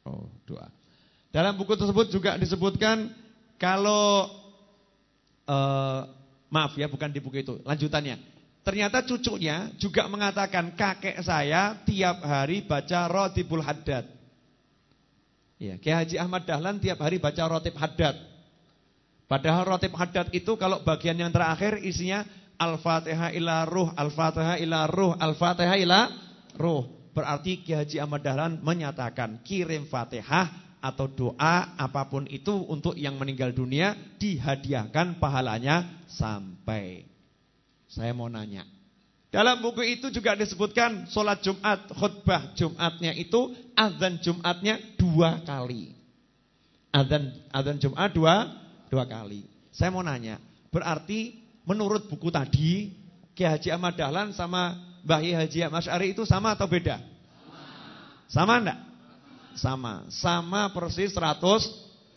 Speaker 1: Oh doa Dalam buku tersebut juga disebutkan Kalau uh, Maaf ya bukan di buku itu Lanjutannya Ternyata cucunya juga mengatakan kakek saya tiap hari baca rotibul haddad. Ya, Kiai Haji Ahmad Dahlan tiap hari baca rotib haddad. Padahal rotib haddad itu kalau bagian yang terakhir isinya Al-Fatihah ila ruh, Al-Fatihah ila ruh, Al-Fatihah ila ruh. Berarti Kiai Haji Ahmad Dahlan menyatakan kirim Fatihah atau doa apa pun itu untuk yang meninggal dunia dihadiahkan pahalanya sampai saya mau nanya. Dalam buku itu juga disebutkan sholat Jumat, khutbah Jumatnya itu azan Jumatnya dua kali. Azan azan Jumat dua dua kali. Saya mau nanya, berarti menurut buku tadi Kiai Haji Ahmad Dahlan sama Mbah Haji Ahmad Syari itu sama atau beda? Sama. Sama enggak? Sama. Sama persis 100%.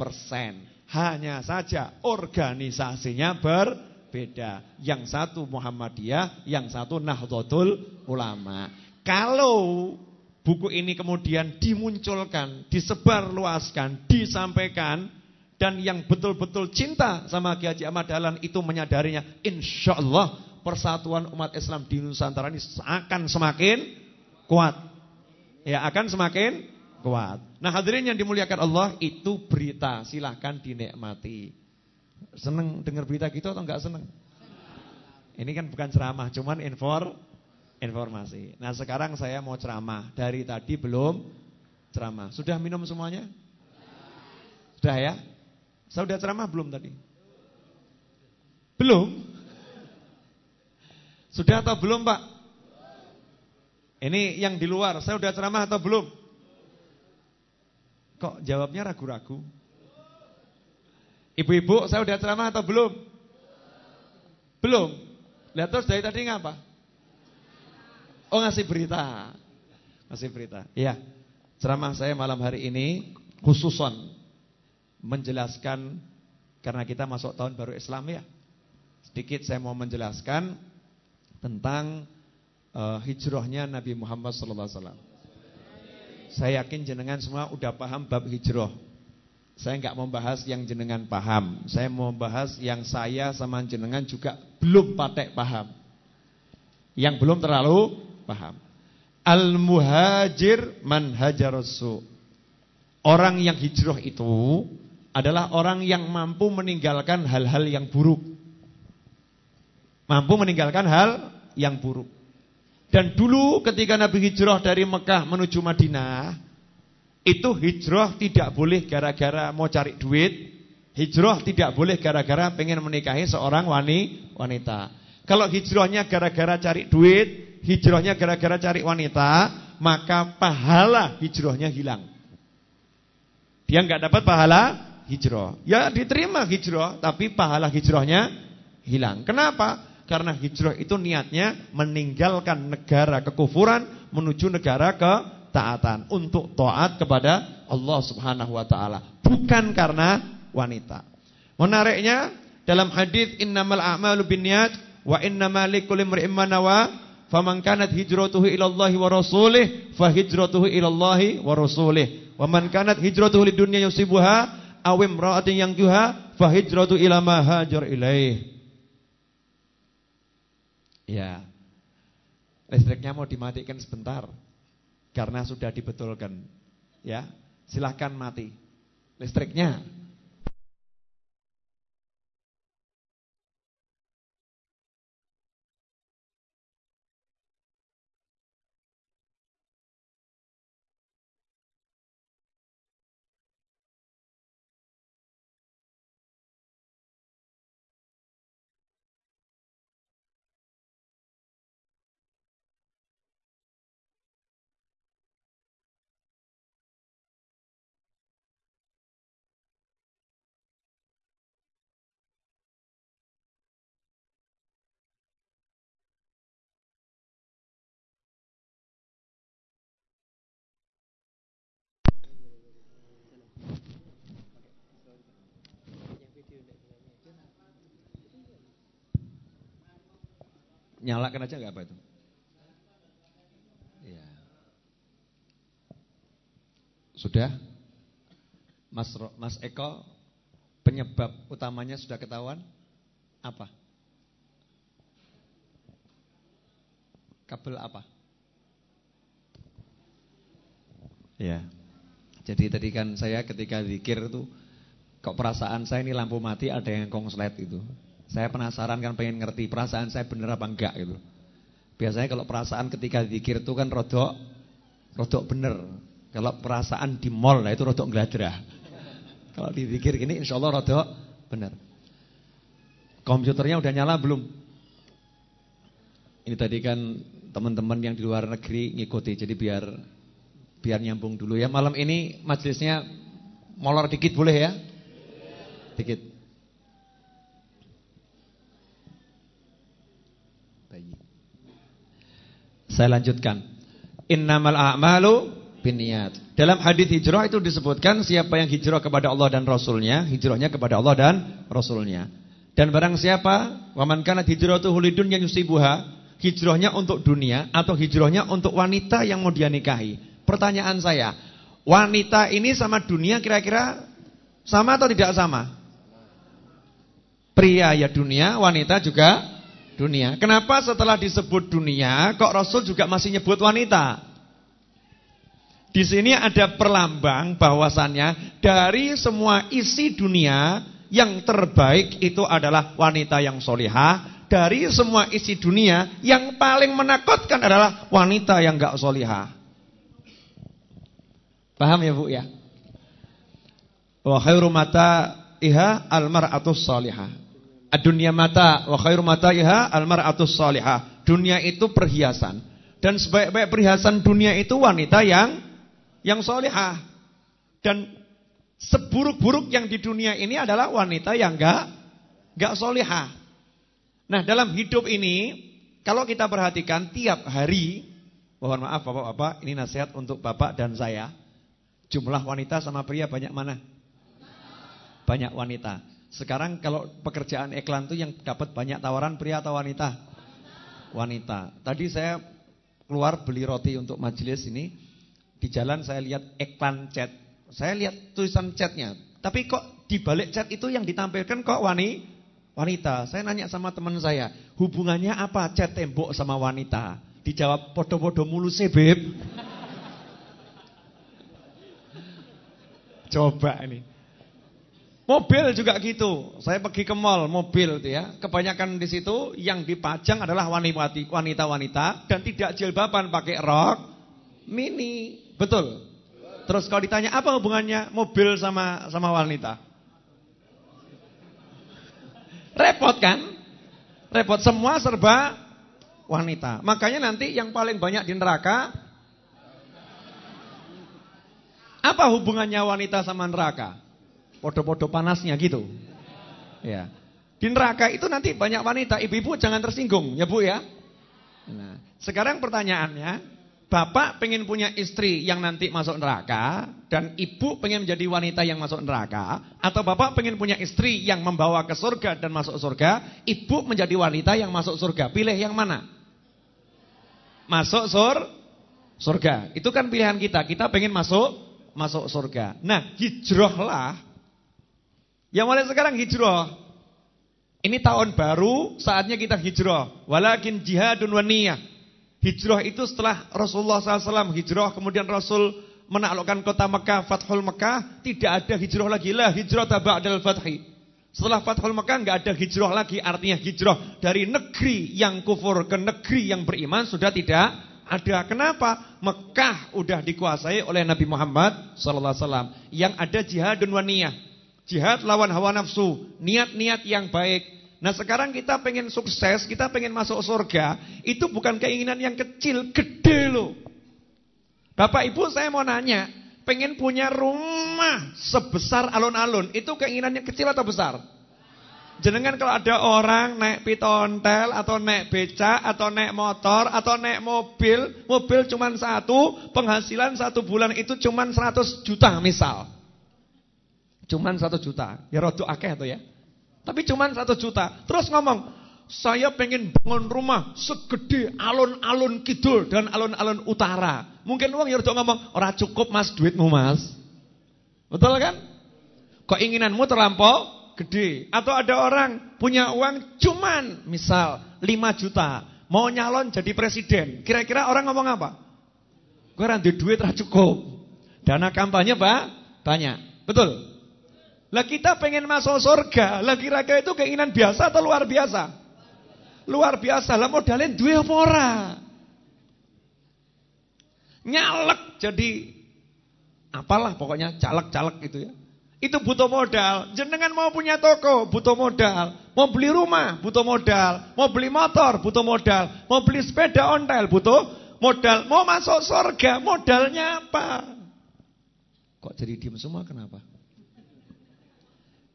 Speaker 1: Hanya saja organisasinya ber beda. Yang satu Muhammadiyah, yang satu Nahdlatul Ulama. Kalau buku ini kemudian dimunculkan, disebarluaskan, disampaikan dan yang betul-betul cinta sama Kiai Haji Ahmad Dahlan itu menyadarinya, insya Allah persatuan umat Islam di Nusantara ini akan semakin kuat. Ya, akan semakin kuat. Nah, hadirin yang dimuliakan Allah, itu berita, silahkan dinikmati. Seneng dengar berita gitu atau enggak seneng? Ini kan bukan ceramah, cuman infor, informasi. Nah sekarang saya mau ceramah. Dari tadi belum ceramah. Sudah minum semuanya? Sudah ya? Saya sudah ceramah belum tadi? Belum? Sudah atau belum Pak? Ini yang di luar, saya sudah ceramah atau belum? Kok jawabnya ragu-ragu? Ibu-ibu, saya sudah ceramah atau belum? Belum. Lihat terus dari tadi ngapa? Oh ngasih berita. Ngasih berita. Iya. Ceramah saya malam hari ini khususon menjelaskan karena kita masuk tahun baru Islam ya. Sedikit saya mau menjelaskan tentang uh, hijrahnya Nabi Muhammad SAW. Saya yakin jenengan semua udah paham bab hijrah. Saya nggak mau bahas yang jenengan paham. Saya mau bahas yang saya sama jenengan juga belum patek paham. Yang belum terlalu paham. Al-muhajir man hajarasu. Orang yang hijrah itu adalah orang yang mampu meninggalkan hal-hal yang buruk. Mampu meninggalkan hal yang buruk. Dan dulu ketika Nabi hijrah dari Mekah menuju Madinah, itu hijrah tidak boleh gara-gara mau cari duit, hijrah tidak boleh gara-gara pengen menikahi seorang wanita. Kalau hijrahnya gara-gara cari duit, hijrahnya gara-gara cari wanita, maka pahala hijrahnya hilang. Dia nggak dapat pahala hijrah. Ya diterima hijrah, tapi pahala hijrahnya hilang. Kenapa? Karena hijrah itu niatnya meninggalkan negara kekufuran menuju negara ketaatan untuk taat kepada Allah Subhanahu wa taala, bukan karena wanita. Menariknya dalam hadis innamal a'malu binniyat wa innamal likulli imrin ma Faman kanat hijratuhu ilallahi wa rasulih fahijratuhu ilallahi wa rasulih. Wa man kanat hijratuhu lidunya yusibuha aw imra'atin yanjuha fahijratu ila ma hajar ilaih. Ya. Listriknya mau dimatikan sebentar karena sudah dibetulkan. Ya, silahkan mati. Listriknya Nyalakan aja nggak apa itu? Iya. Sudah? Mas Mas Eko penyebab utamanya sudah ketahuan? Apa? Kabel apa? Ya. Jadi tadi kan saya ketika zikir itu kok perasaan saya ini lampu mati ada yang konslet itu. Saya penasaran kan pengen ngerti perasaan saya bener apa enggak gitu. Biasanya kalau perasaan ketika zikir itu kan rodok rodok bener. Kalau perasaan di mall nah itu rodok ngeladrah. Kalau di zikir gini insya Allah rodok bener. Komputernya udah nyala belum? Ini tadi kan teman-teman yang di luar negeri ngikuti jadi biar biar nyambung dulu ya. Malam ini majelisnya molor dikit boleh ya? Dikit. Saya lanjutkan. Innamal a'malu binniyat. Dalam hadis hijrah itu disebutkan siapa yang hijrah kepada Allah dan Rasulnya, hijrahnya kepada Allah dan Rasulnya. Dan barang siapa, waman kanat hijratuhu lidunya yusibuha, hijrahnya untuk dunia atau hijrahnya untuk wanita yang mau dia nikahi. Pertanyaan saya, wanita ini sama dunia kira-kira sama atau tidak sama? Pria ya dunia, wanita juga dunia. Kenapa setelah disebut dunia kok Rasul juga masih nyebut wanita? Di sini ada perlambang bahwasannya dari semua isi dunia yang terbaik itu adalah wanita yang solihah. Dari semua isi dunia yang paling menakutkan adalah wanita yang gak solihah. Paham ya Bu ya? Wa khairu iha almar'atus salihah. Ad-dunya mata wa khairu mata iha almar'atus salihah. Dunia itu perhiasan dan sebaik-baik perhiasan dunia itu wanita yang yang salihah. Dan seburuk-buruk yang di dunia ini adalah wanita yang enggak enggak salihah. Nah, dalam hidup ini kalau kita perhatikan tiap hari, mohon maaf Bapak-bapak, ini nasihat untuk Bapak dan saya. Jumlah wanita sama pria banyak mana? Banyak wanita. Sekarang kalau pekerjaan iklan itu yang dapat banyak tawaran pria atau wanita? Wanita. Tadi saya keluar beli roti untuk majelis ini. Di jalan saya lihat iklan chat. Saya lihat tulisan chatnya. Tapi kok di balik chat itu yang ditampilkan kok wani, wanita. Saya nanya sama teman saya, hubungannya apa chat tembok sama wanita? Dijawab podo-podo mulu sebeb. Coba ini. Mobil juga gitu. Saya pergi ke mall mobil tuh ya. Kebanyakan di situ yang dipajang adalah wanita-wanita dan tidak jilbaban pakai rok mini. Betul. Terus kalau ditanya apa hubungannya mobil sama sama wanita? Repot kan? Repot semua serba wanita. Makanya nanti yang paling banyak di neraka apa hubungannya wanita sama neraka? Podo-podo panasnya gitu. Ya. Di neraka itu nanti banyak wanita, ibu-ibu jangan tersinggung ya Bu ya. Nah, sekarang pertanyaannya, Bapak pengen punya istri yang nanti masuk neraka dan ibu pengen menjadi wanita yang masuk neraka atau Bapak pengen punya istri yang membawa ke surga dan masuk surga, ibu menjadi wanita yang masuk surga. Pilih yang mana? Masuk sur surga. Itu kan pilihan kita. Kita pengen masuk masuk surga. Nah, hijrahlah yang mulai sekarang hijrah. Ini tahun baru, saatnya kita hijrah. Walakin jihadun wa niyah. Hijrah itu setelah Rasulullah SAW hijrah, kemudian Rasul menaklukkan kota Mekah, Fathul Mekah, tidak ada hijrah lagi. lah hijrah ba'dal fathi. Setelah Fathul Mekah nggak ada hijrah lagi, artinya hijrah dari negeri yang kufur ke negeri yang beriman sudah tidak ada. Kenapa? Mekah udah dikuasai oleh Nabi Muhammad SAW. Yang ada jihadun wa niyah. Jihad lawan hawa nafsu, niat-niat yang baik. Nah sekarang kita pengen sukses, kita pengen masuk surga, itu bukan keinginan yang kecil, gede loh. Bapak Ibu saya mau nanya, pengen punya rumah sebesar alun-alun, itu keinginannya kecil atau besar? Jenengan kalau ada orang naik pitontel atau naik beca atau naik motor atau naik mobil, mobil cuma satu, penghasilan satu bulan itu cuma 100 juta misal. Cuman satu juta. Ya rodo akeh tuh ya. Tapi cuman satu juta. Terus ngomong, saya pengen bangun rumah segede alun-alun kidul dan alun-alun utara. Mungkin uang ya ngomong, ora cukup mas duitmu mas. Betul kan? Kok inginanmu terlampau gede. Atau ada orang punya uang cuman misal 5 juta. Mau nyalon jadi presiden. Kira-kira orang ngomong apa? Gue randu duit cukup. Dana kampanye pak banyak. Betul? Lah kita pengen masuk surga. Lah kira-kira itu keinginan biasa atau luar biasa? Luar biasa. Lah modalnya duwe apa? Nyalek jadi apalah pokoknya caleg-caleg gitu ya. Itu butuh modal. Jenengan mau punya toko, butuh modal. Mau beli rumah, butuh modal. Mau beli motor, butuh modal. Mau beli sepeda ontel, butuh modal. Mau masuk surga, modalnya apa? Kok jadi diem semua kenapa?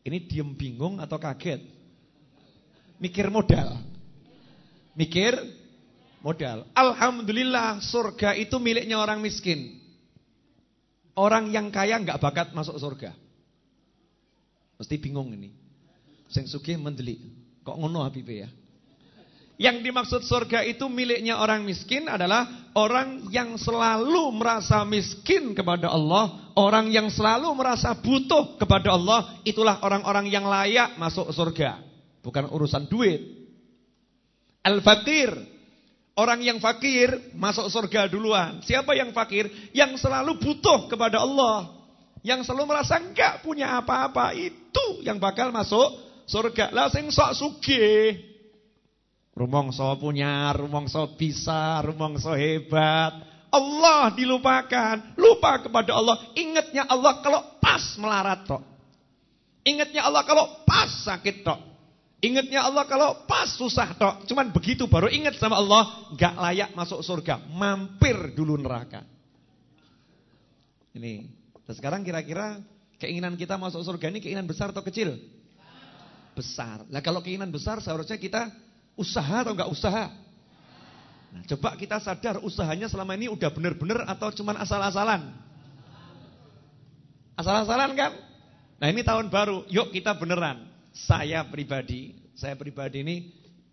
Speaker 1: Ini diem bingung atau kaget? Mikir modal. Mikir modal. Alhamdulillah surga itu miliknya orang miskin. Orang yang kaya nggak bakat masuk surga. Mesti bingung ini. Sing sugih mendelik. Kok ngono Habib ya? Yang dimaksud surga itu miliknya orang miskin adalah orang yang selalu merasa miskin kepada Allah, orang yang selalu merasa butuh kepada Allah, itulah orang-orang yang layak masuk surga. Bukan urusan duit. Al-fakir, orang yang fakir masuk surga duluan. Siapa yang fakir? Yang selalu butuh kepada Allah. Yang selalu merasa enggak punya apa-apa, itu yang bakal masuk surga. Lah sing sok sugih Rumongso punya, rumongso bisa, rumongso hebat. Allah dilupakan. Lupa kepada Allah. Ingatnya Allah kalau pas melarat tok. Ingatnya Allah kalau pas sakit tok. Ingatnya Allah kalau pas susah tok. Cuman begitu baru ingat sama Allah. Gak layak masuk surga. Mampir dulu neraka. Ini. Dan sekarang kira-kira keinginan kita masuk surga ini keinginan besar atau kecil? Besar. Nah kalau keinginan besar seharusnya kita usaha atau enggak usaha? Nah, coba kita sadar usahanya selama ini udah benar-benar atau cuman asal-asalan? Asal-asalan kan? Nah ini tahun baru, yuk kita beneran. Saya pribadi, saya pribadi ini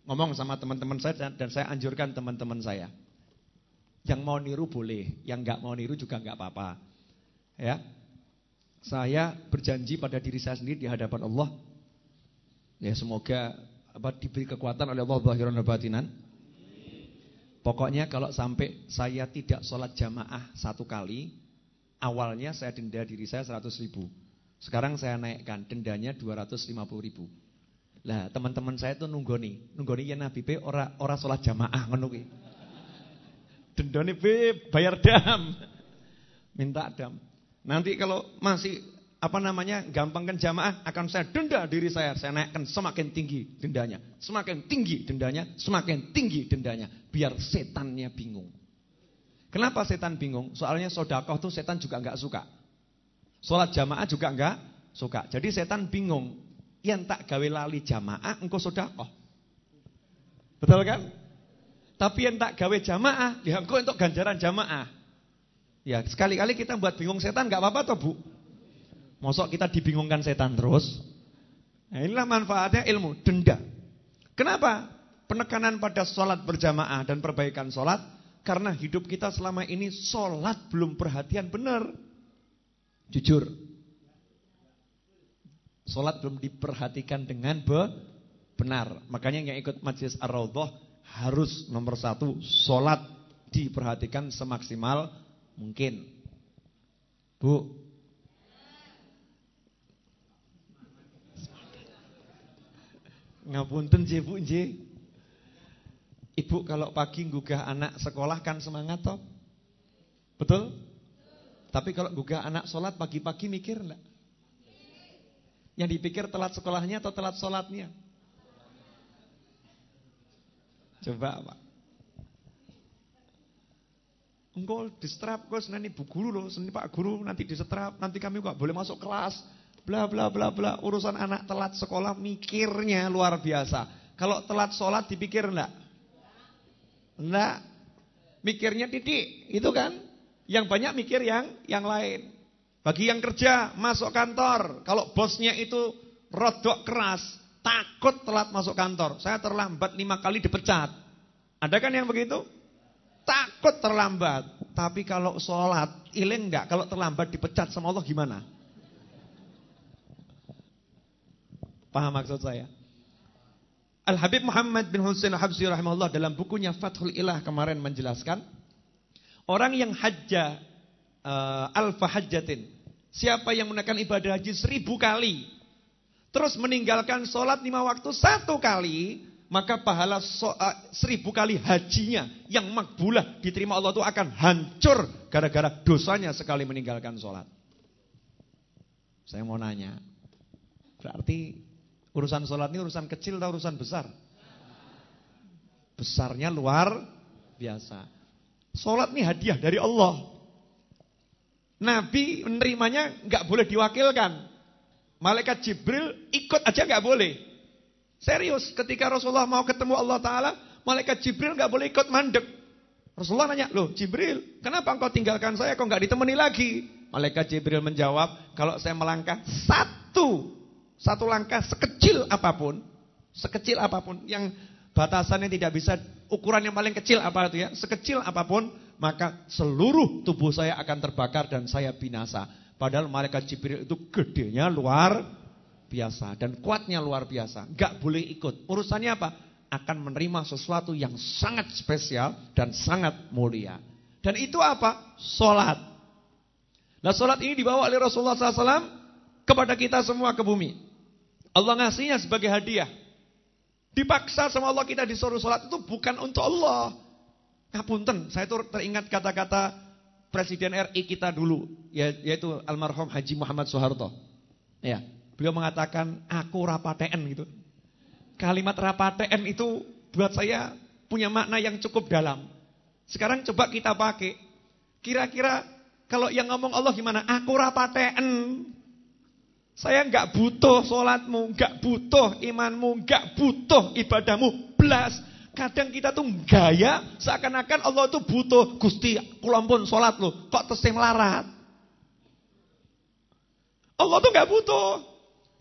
Speaker 1: ngomong sama teman-teman saya dan saya anjurkan teman-teman saya. Yang mau niru boleh, yang nggak mau niru juga nggak apa-apa. Ya, saya berjanji pada diri saya sendiri di hadapan Allah. Ya semoga apa diberi kekuatan oleh Allah zahiran batinan Pokoknya kalau sampai saya tidak sholat jamaah satu kali, awalnya saya denda diri saya 100 ribu. Sekarang saya naikkan dendanya 250 ribu. Lah teman-teman saya itu nunggu nih ya Nabi be ora ora sholat jamaah ngono ki. Dendane bayar dam. Minta dam. Nanti kalau masih apa namanya gampangkan jamaah akan saya denda diri saya saya naikkan semakin tinggi dendanya semakin tinggi dendanya semakin tinggi dendanya biar setannya bingung. Kenapa setan bingung? Soalnya sodakoh tuh setan juga nggak suka. Sholat jamaah juga nggak suka. Jadi setan bingung yang tak gawe lali jamaah engkau sodakoh. Betul kan? Tapi yang tak gawe jamaah ya engkau untuk ganjaran jamaah. Ya sekali-kali kita buat bingung setan nggak apa-apa toh bu Mosok kita dibingungkan setan terus. Nah, inilah manfaatnya ilmu, denda. Kenapa? Penekanan pada sholat berjamaah dan perbaikan sholat. Karena hidup kita selama ini sholat belum perhatian benar. Jujur. Sholat belum diperhatikan dengan benar. Makanya yang ikut majlis ar-rawdoh harus nomor satu, sholat diperhatikan semaksimal mungkin. Bu, Ngapunten nggih Bu nggih. Ibu kalau pagi gugah anak sekolah kan semangat toh? Betul? Tapi kalau gugah anak sholat pagi-pagi mikir enggak? Yang dipikir telat sekolahnya atau telat sholatnya? Coba Pak. Engkau distrap kok senani Bu Guru loh, senani Pak Guru nanti disetrap, nanti kami kok boleh masuk kelas bla bla bla bla. Urusan anak telat sekolah mikirnya luar biasa. Kalau telat sholat dipikir enggak? Enggak. Mikirnya titik, itu kan? Yang banyak mikir yang yang lain. Bagi yang kerja, masuk kantor. Kalau bosnya itu rodok keras, takut telat masuk kantor. Saya terlambat lima kali dipecat. Ada kan yang begitu? Takut terlambat. Tapi kalau sholat, iling enggak? Kalau terlambat dipecat sama Allah gimana? Paham maksud saya? Al-Habib Muhammad bin Husain Al-Habsi rahimahullah dalam bukunya Fathul Ilah kemarin menjelaskan orang yang hajja uh, alfa hajjatin siapa yang menaikkan ibadah haji seribu kali terus meninggalkan sholat lima waktu satu kali maka pahala so, uh, seribu kali hajinya yang makbulah diterima Allah itu akan hancur gara-gara dosanya sekali meninggalkan sholat. Saya mau nanya, berarti Urusan sholat ini urusan kecil atau urusan besar? Besarnya luar biasa. Sholat ini hadiah dari Allah. Nabi menerimanya nggak boleh diwakilkan. Malaikat Jibril ikut aja nggak boleh. Serius, ketika Rasulullah mau ketemu Allah Taala, malaikat Jibril nggak boleh ikut mandek. Rasulullah nanya, loh Jibril, kenapa engkau tinggalkan saya? Kok nggak ditemani lagi? Malaikat Jibril menjawab, kalau saya melangkah satu satu langkah sekecil apa pun, sekecil apa pun yang batasannya tidak bisa ukuran yang paling kecil apa itu ya, sekecil apa pun maka seluruh tubuh saya akan terbakar dan saya binasa. Padahal malaikat Jibril itu gedenya luar biasa dan kuatnya luar biasa. Gak boleh ikut. Urusannya apa? Akan menerima sesuatu yang sangat spesial dan sangat mulia. Dan itu apa? Solat. Nah solat ini dibawa oleh Rasulullah SAW kepada kita semua ke bumi. Allah ngasihnya sebagai hadiah. Dipaksa sama Allah kita disuruh sholat itu bukan untuk Allah. Ngapunten, saya tuh teringat kata-kata Presiden RI kita dulu, ya- yaitu almarhum Haji Muhammad Soeharto. Ya, beliau mengatakan aku rapaten gitu. Kalimat rapaten itu buat saya punya makna yang cukup dalam. Sekarang coba kita pakai. Kira-kira kalau yang ngomong Allah gimana? Aku rapaten. Saya nggak butuh sholatmu, nggak butuh imanmu, nggak butuh ibadahmu, belas. Kadang kita tuh gaya seakan-akan Allah tuh butuh. Gusti, kulampun sholat loh, kok tesih melarat? Allah tuh nggak butuh.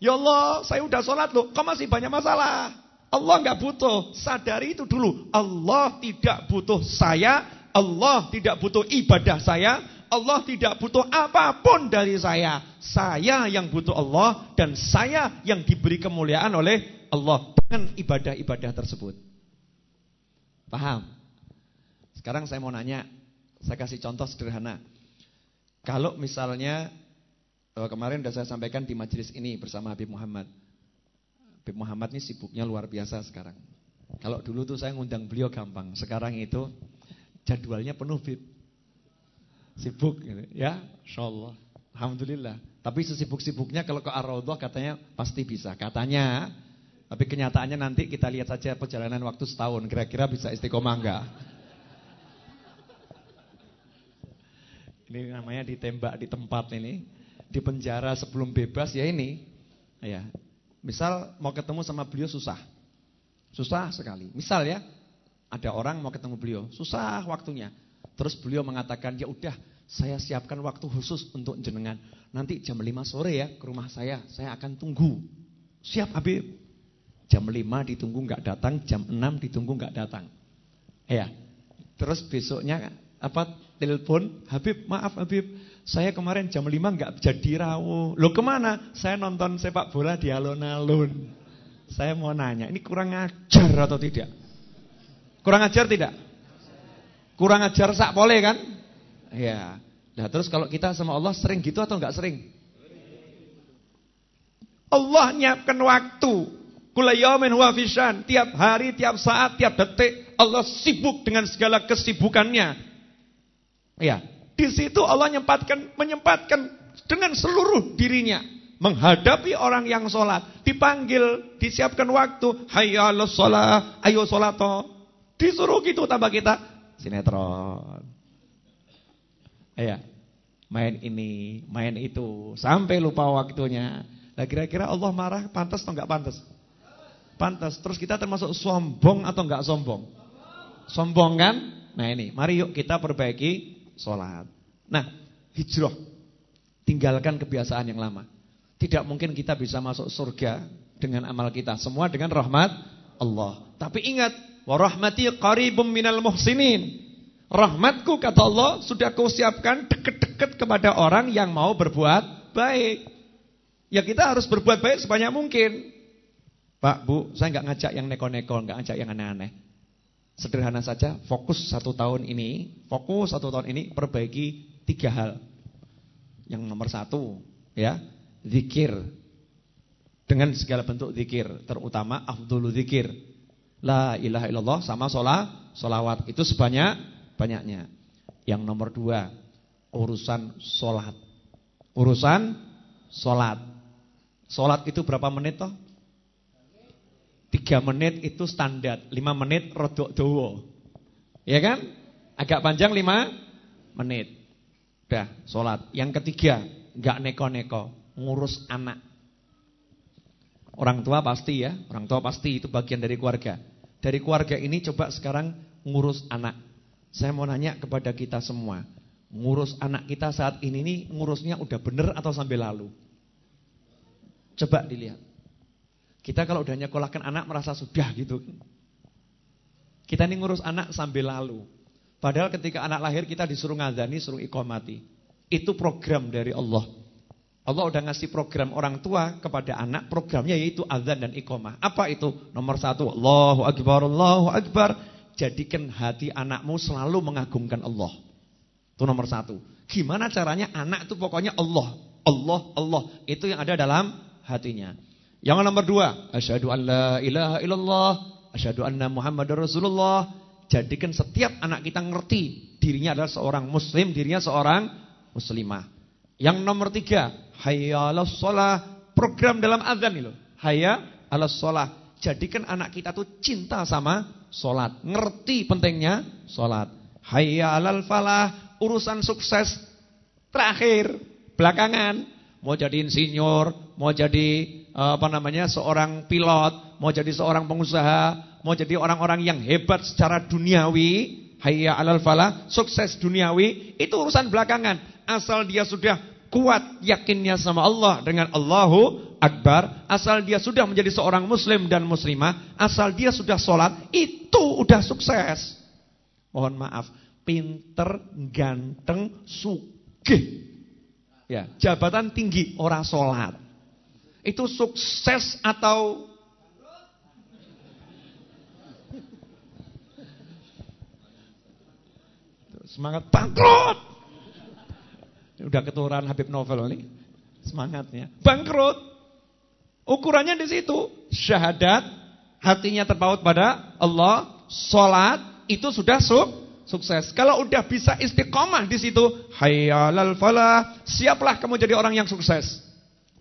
Speaker 1: Ya Allah, saya udah sholat loh, kok masih banyak masalah? Allah nggak butuh. Sadari itu dulu. Allah tidak butuh saya, Allah tidak butuh ibadah saya, Allah tidak butuh apa pun dari saya. Saya yang butuh Allah dan saya yang diberi kemuliaan oleh Allah dengan ibadah-ibadah tersebut. Paham? Sekarang saya mau nanya, saya kasih contoh sederhana. Kalau misalnya eh, kemarin sudah saya sampaikan di majelis ini bersama Habib Muhammad. Habib Muhammad ini sibuknya luar biasa sekarang. Kalau dulu tuh saya ngundang beliau gampang, sekarang itu jadwalnya penuh. Sibuk gitu, ya, insyaallah. Alhamdulillah. Tapi sesibuk-sibuknya kalau ke Ar-Raudhah katanya pasti bisa. Katanya, tapi kenyataannya nanti kita lihat saja perjalanan waktu setahun. Kira-kira bisa istiqomah enggak? Ini namanya ditembak di tempat ini. Di penjara sebelum bebas ya ini. Ya. Misal mau ketemu sama beliau susah. Susah sekali. Misal ya, ada orang mau ketemu beliau, susah waktunya. Terus beliau mengatakan, "Ya udah, saya siapkan waktu khusus untuk jenengan. Nanti jam 5 sore ya ke rumah saya, saya akan tunggu." Siap Habib. Jam 5 ditunggu nggak datang, jam 6 ditunggu nggak datang. Ya. Terus besoknya apa telepon, Habib, maaf Habib, saya kemarin jam 5 nggak jadi rawuh. Loh ke mana? Saya nonton sepak bola di alun-alun. Saya mau nanya, ini kurang ajar atau tidak? Kurang ajar tidak? Kurang ajar sak boleh kan? Ya. Nah terus kalau kita sama Allah sering gitu atau enggak sering? Allah nyiapkan waktu. Kula yaumin huwa fishan. Tiap hari, tiap saat, tiap detik Allah sibuk dengan segala kesibukannya. Ya, di situ Allah menyempatkan menyempatkan dengan seluruh dirinya menghadapi orang yang sholat. Dipanggil, disiapkan waktu. Hayya sholat, ayo sholato. Disuruh gitu tambah kita sinetron. Ya, main ini, main itu, sampai lupa waktunya. Nah kira-kira Allah marah pantas atau enggak pantas? Pantas. Terus kita termasuk sombong atau enggak sombong? Sombong kan? Nah ini, mari yuk kita perbaiki sholat. Nah, hijrah. Tinggalkan kebiasaan yang lama. Tidak mungkin kita bisa masuk surga dengan amal kita. Semua dengan rahmat Allah. Tapi ingat, wa rahmati qaribum minal muhsinin. Rahmatku kata Allah sudah kau siapkan deket-deket kepada orang yang mau berbuat baik. Ya kita harus berbuat baik sebanyak mungkin. Pak, Bu, saya nggak ngajak yang neko-neko, nggak ngajak yang aneh-aneh. Sederhana saja, fokus satu tahun ini, fokus satu tahun ini perbaiki tiga hal. Yang nomor satu, ya, zikir. Dengan segala bentuk zikir, terutama afdhulu zikir. La ilaha illallah sama sholat, sholawat. Itu sebanyak banyaknya. Yang nomor dua, urusan sholat. Urusan sholat. Sholat itu berapa menit toh? Tiga menit itu standar, lima menit rodok dowo. Ya kan? Agak panjang lima menit. Udah, sholat. Yang ketiga, nggak neko-neko, ngurus anak. Orang tua pasti ya, orang tua pasti itu bagian dari keluarga. Dari keluarga ini coba sekarang ngurus anak. Saya mau nanya kepada kita semua, ngurus anak kita saat ini nih ngurusnya udah bener atau sambil lalu? Coba dilihat. Kita kalau udah nyekolahkan anak merasa sudah gitu. Kita ini ngurus anak sambil lalu. Padahal ketika anak lahir kita disuruh ngadani, suruh ikomati. Itu program dari Allah. Allah udah ngasih program orang tua kepada anak, programnya yaitu azan dan ikomah. Apa itu? Nomor satu, Allahu Akbar, Allahu Akbar. Jadikan hati anakmu selalu mengagungkan Allah. Itu nomor satu. Gimana caranya anak itu pokoknya Allah. Allah, Allah. Itu yang ada dalam hatinya. Yang nomor dua, asyhadu an la ilaha illallah, asyhadu anna Muhammadar Rasulullah. jadikan setiap anak kita ngerti dirinya adalah seorang muslim, dirinya seorang muslimah. Yang nomor tiga, hayya ala sholah, program dalam azan ini loh. Hayya ala sholah. Jadikan anak kita tuh cinta sama sholat. Ngerti pentingnya sholat. Hayya alal falah, urusan sukses terakhir, belakangan. Mau jadi insinyur, mau jadi eh, apa namanya seorang pilot, mau jadi seorang pengusaha, mau jadi orang-orang yang hebat secara duniawi, hayya alal falah, sukses duniawi, itu urusan belakangan. Asal dia sudah kuat yakinnya sama Allah dengan Allahu Akbar, asal dia sudah menjadi seorang muslim dan muslimah, asal dia sudah sholat, itu udah sukses. Mohon maaf, pinter, ganteng, sugih. Ya, jabatan tinggi orang sholat. Itu sukses atau semangat bangkrut. Udah keturunan Habib Novel ini. Semangatnya. Bangkrut. Ukurannya di situ. Syahadat, hatinya terpaut pada Allah, sholat, itu sudah suk, sukses. Kalau udah bisa istiqomah di situ, hayyalal falah, siaplah kamu jadi orang yang sukses.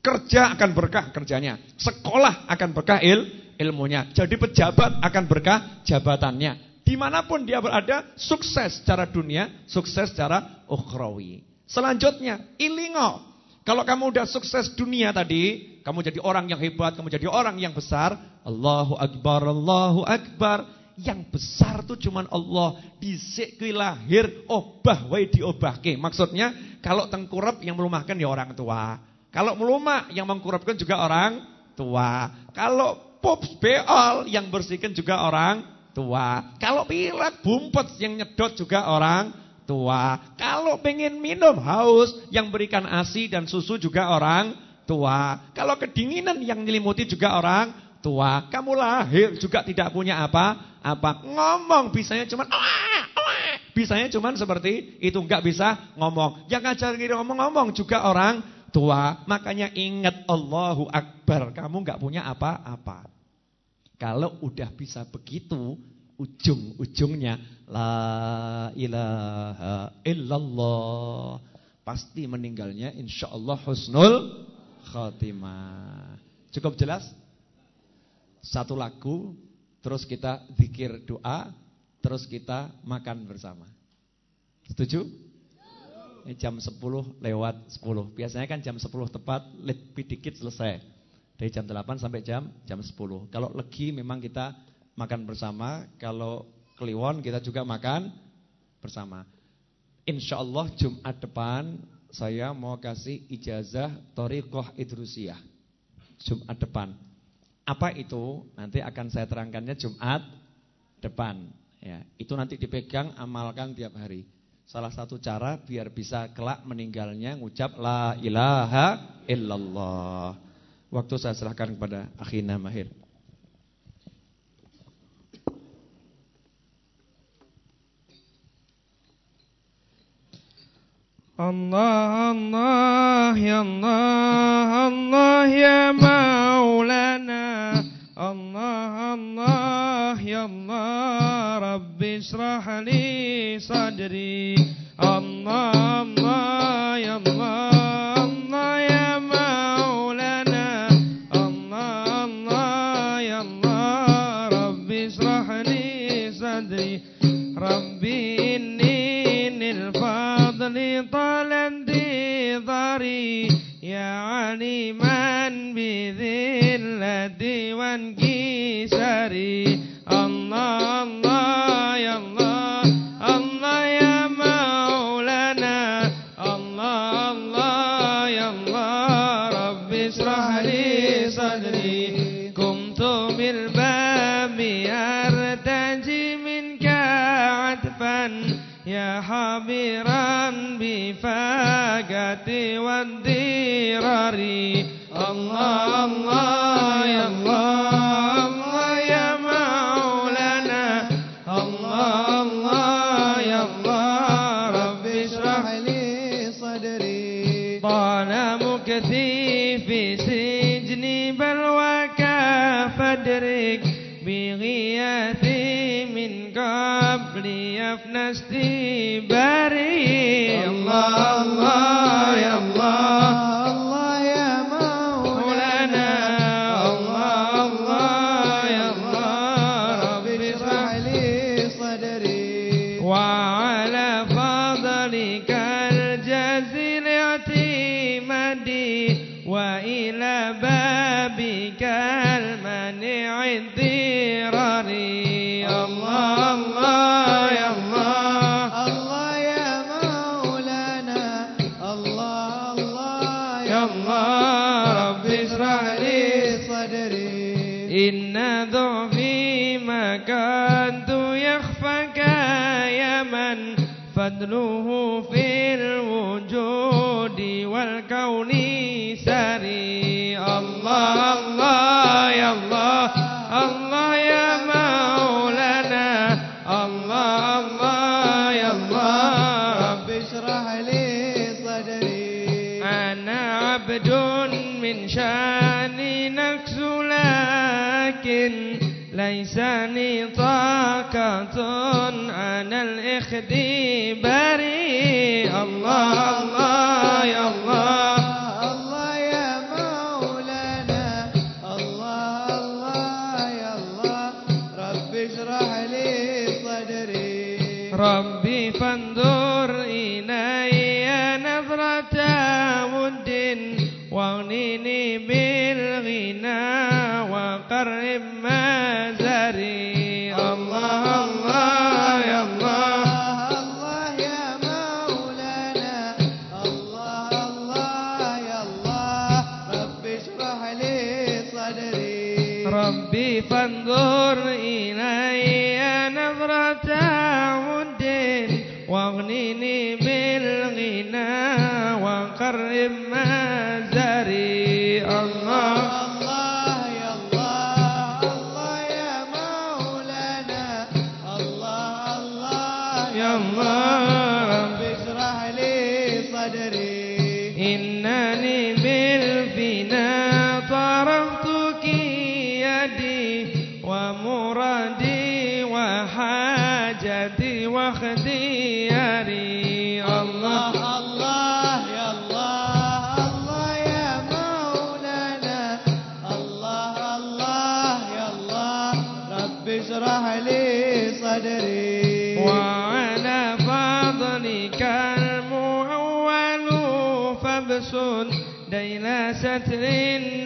Speaker 1: Kerja akan berkah kerjanya. Sekolah akan berkah il, ilmunya. Jadi pejabat akan berkah jabatannya. Di mana pun dia berada, sukses secara dunia, sukses secara ukhrawi. Selanjutnya, ilingo. Kalau kamu udah sukses dunia tadi, kamu jadi orang yang hebat, kamu jadi orang yang besar, Allahu Akbar, Allahu Akbar. Yang besar tuh cuman Allah. Disik ke lahir, obah wae diobahke. Maksudnya, kalau tengkurap yang melumahkan ya orang tua. Kalau melumak yang mengkurapkan juga orang tua. Kalau pups beol yang bersihkan juga orang tua. Kalau pilek bumpet yang nyedot juga orang tua. Kalau pengen minum haus, yang berikan ASI dan susu juga orang tua. Kalau kedinginan yang nyelimuti juga orang tua. Kamu lahir juga tidak punya apa-apa. Ngomong bisanya cuma Bisanya cuma seperti itu, nggak bisa ngomong. Yang ngajar kiri ngomong-ngomong juga orang tua. Makanya ingat Allahu Akbar. Kamu nggak punya apa-apa. Kalau udah bisa begitu, ujung-ujungnya la ilaha illallah. Pasti meninggalnya insya Allah husnul khatimah. Cukup jelas? Satu lagu, terus kita zikir doa, terus kita makan bersama. Setuju? Ini jam 10 lewat 10. Biasanya kan jam 10 tepat, lebih dikit selesai. Dari jam 8 sampai jam jam 10. Kalau legi memang kita makan bersama, kalau kliwon kita juga makan bersama. Insya Allah Jumat depan saya mau kasih ijazah Torikoh Idrusiyah. Jumat depan. Apa itu? Nanti akan saya terangkannya Jumat depan. Ya, itu nanti dipegang, amalkan tiap hari. Salah satu cara biar bisa kelak meninggalnya ngucap la ilaha illallah. Waktu saya serahkan kepada Akhina Mahir.
Speaker 3: Allah Allah ya Allah Allah ya Maulana. Allah Allah ya Allah Rabbi israh li sadri. Allah Allah ya Allah Brahma ستر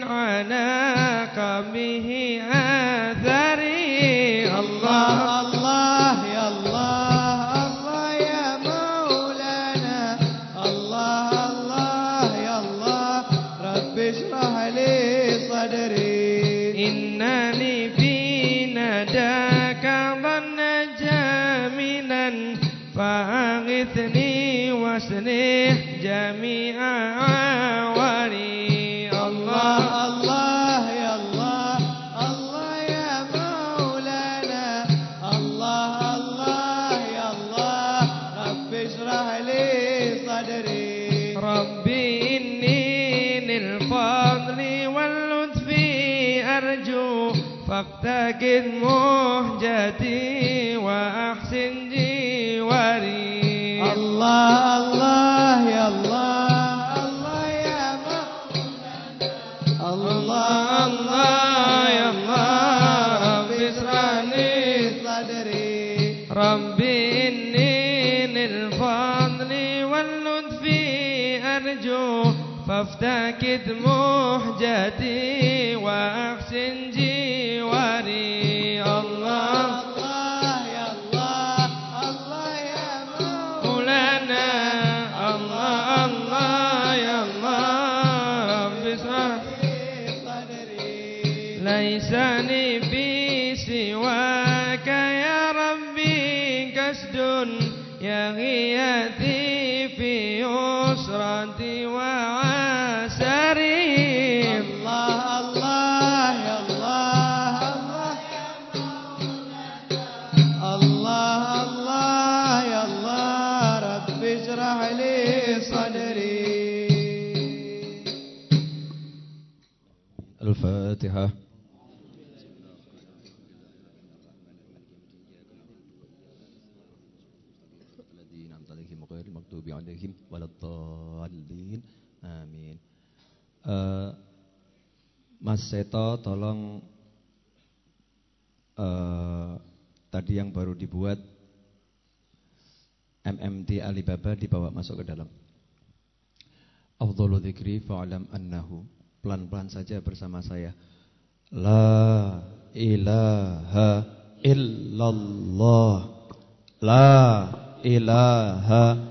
Speaker 3: على قبه آثري الله زد مهجتي وأحسن جواري
Speaker 2: الله الله يا الله الله يا مولانا الله الله يا الله بشرح لي صدري
Speaker 3: ربي إني للفضل واللطف أرجو فافتكت مهجتي
Speaker 1: 'alaihim waladdallin. Amin. Uh, Mas Seto tolong uh, tadi yang baru dibuat MMT Alibaba dibawa masuk ke dalam. Afdhalu dzikri fa'lam annahu. Pelan-pelan saja bersama saya. La ilaha illallah. La ilaha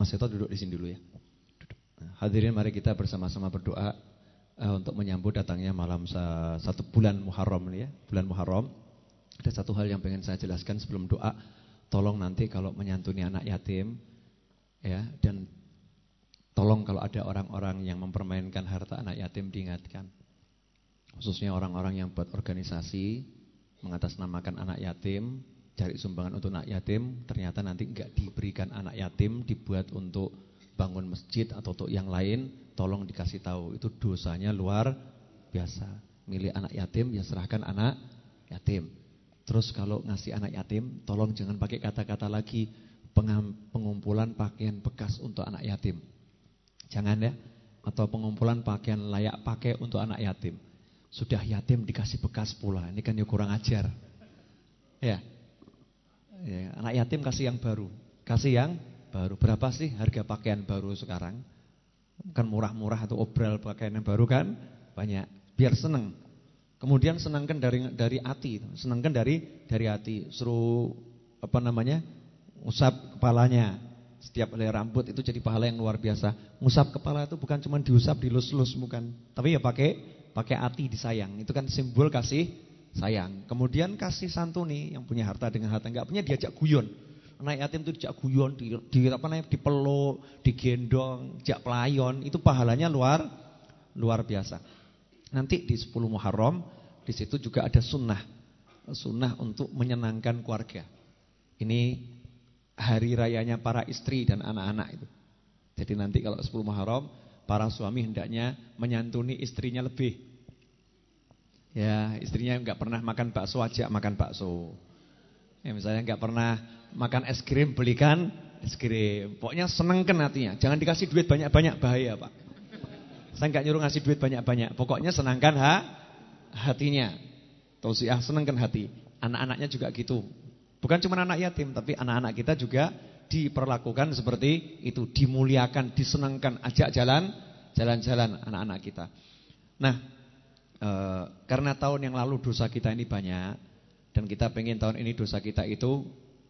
Speaker 1: Mas Eto duduk di sini dulu ya. Hadirin mari kita bersama-sama berdoa uh, Untuk menyambut datangnya malam satu bulan Muharram ini ya Bulan Muharram. Ada satu hal yang pengen saya jelaskan sebelum doa. Tolong nanti kalau menyantuni anak yatim ya Dan tolong kalau ada orang-orang yang mempermainkan harta anak yatim diingatkan. Khususnya orang-orang yang buat organisasi mengatasnamakan anak yatim, cari sumbangan untuk anak yatim, ternyata nanti enggak diberikan anak yatim, dibuat untuk bangun masjid atau untuk yang lain, tolong dikasih tahu itu dosanya luar biasa. Milih anak yatim ya serahkan anak yatim. Terus kalau ngasih anak yatim, tolong jangan pakai kata-kata lagi pengumpulan pakaian bekas untuk anak yatim. Jangan ya, atau pengumpulan pakaian layak pakai untuk anak yatim. Sudah yatim dikasih bekas pula. Ini kan ya kurang ajar. Ya. Ya. Anak yatim kasih yang baru. Kasih yang baru. Berapa sih harga pakaian baru sekarang? Kan murah-murah atau obral pakaian yang baru kan? Banyak. Biar seneng. Kemudian senangkan dari dari hati. Senangkan dari dari hati. Suruh apa namanya? Usap kepalanya. Setiap helai rambut itu jadi pahala yang luar biasa. Ngusap kepala itu bukan cuma diusap, dilus-lus bukan. Tapi ya pakai pakai hati disayang. Itu kan simbol kasih sayang. Kemudian kasih santuni yang punya harta dengan harta enggak punya diajak guyon. Anak yatim itu diajak guyon, di, di apa namanya dipeluk, digendong, diajak pelayon, itu pahalanya luar luar biasa. Nanti di 10 Muharram di situ juga ada sunnah. Sunnah untuk menyenangkan keluarga. Ini hari rayanya para istri dan anak-anak itu. Jadi nanti kalau 10 Muharram para suami hendaknya menyantuni istrinya lebih. Ya, istrinya nggak pernah makan bakso ajak makan bakso. Ya, misalnya nggak pernah makan es krim belikan es krim. Pokoknya senengkan hatinya. Jangan dikasih duit banyak-banyak bahaya, Pak. Saya nggak nyuruh ngasih duit banyak-banyak. Pokoknya senangkan ha hatinya. Tausiah senangkan hati. Anak-anaknya juga gitu. Bukan cuma anak yatim, tapi anak-anak kita juga diperlakukan seperti itu, dimuliakan, disenangkan, ajak jalan, jalan-jalan anak-anak kita. Nah, e, karena tahun yang lalu dosa kita ini banyak dan kita pengen tahun ini dosa kita itu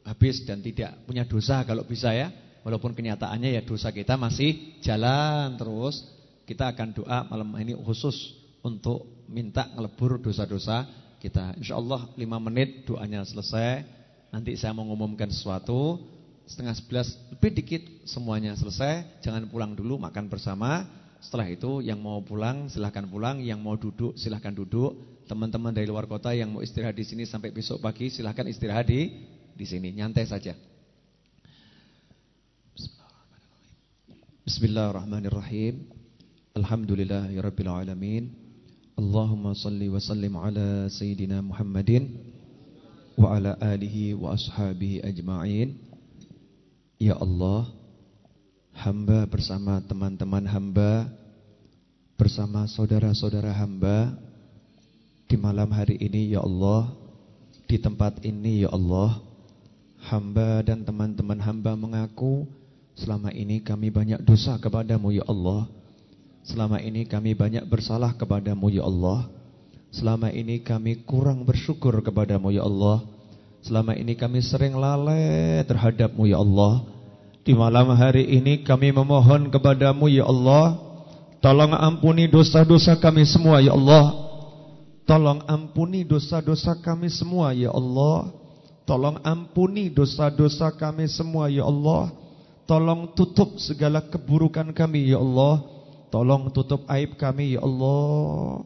Speaker 1: habis dan tidak punya dosa kalau bisa ya. Walaupun kenyataannya ya dosa kita masih jalan terus. Kita akan doa malam ini khusus untuk minta ngelebur dosa-dosa kita. Insya Allah 5 menit doanya selesai. Nanti saya mengumumkan sesuatu setengah sebelas lebih dikit semuanya selesai. Jangan pulang dulu, makan bersama. Setelah itu yang mau pulang silahkan pulang, yang mau duduk silahkan duduk. Teman-teman dari luar kota yang mau istirahat di sini sampai besok pagi silahkan istirahat di di sini, nyantai saja. Bismillahirrahmanirrahim. Alhamdulillahirabbil alamin. Allahumma salli wa sallim ala sayyidina Muhammadin wa ala alihi wa ashabihi ajma'in. Ya Allah Hamba bersama teman-teman hamba Bersama saudara-saudara hamba Di malam hari ini ya Allah Di tempat ini ya Allah Hamba dan teman-teman hamba mengaku Selama ini kami banyak dosa kepadamu ya Allah. Selama ini kami banyak bersalah kepadamu ya Allah. Selama ini kami kurang bersyukur kepadamu ya Allah. Selama ini kami sering lalai terhadapmu ya Allah Di malam hari ini kami memohon kepadamu ya Allah Tolong ampuni dosa-dosa kami semua ya Allah. Tolong ampuni dosa-dosa kami semua ya Allah. Tolong ampuni dosa-dosa kami semua ya Allah. Tolong tutup segala keburukan kami ya Allah. Tolong tutup aib kami ya Allah.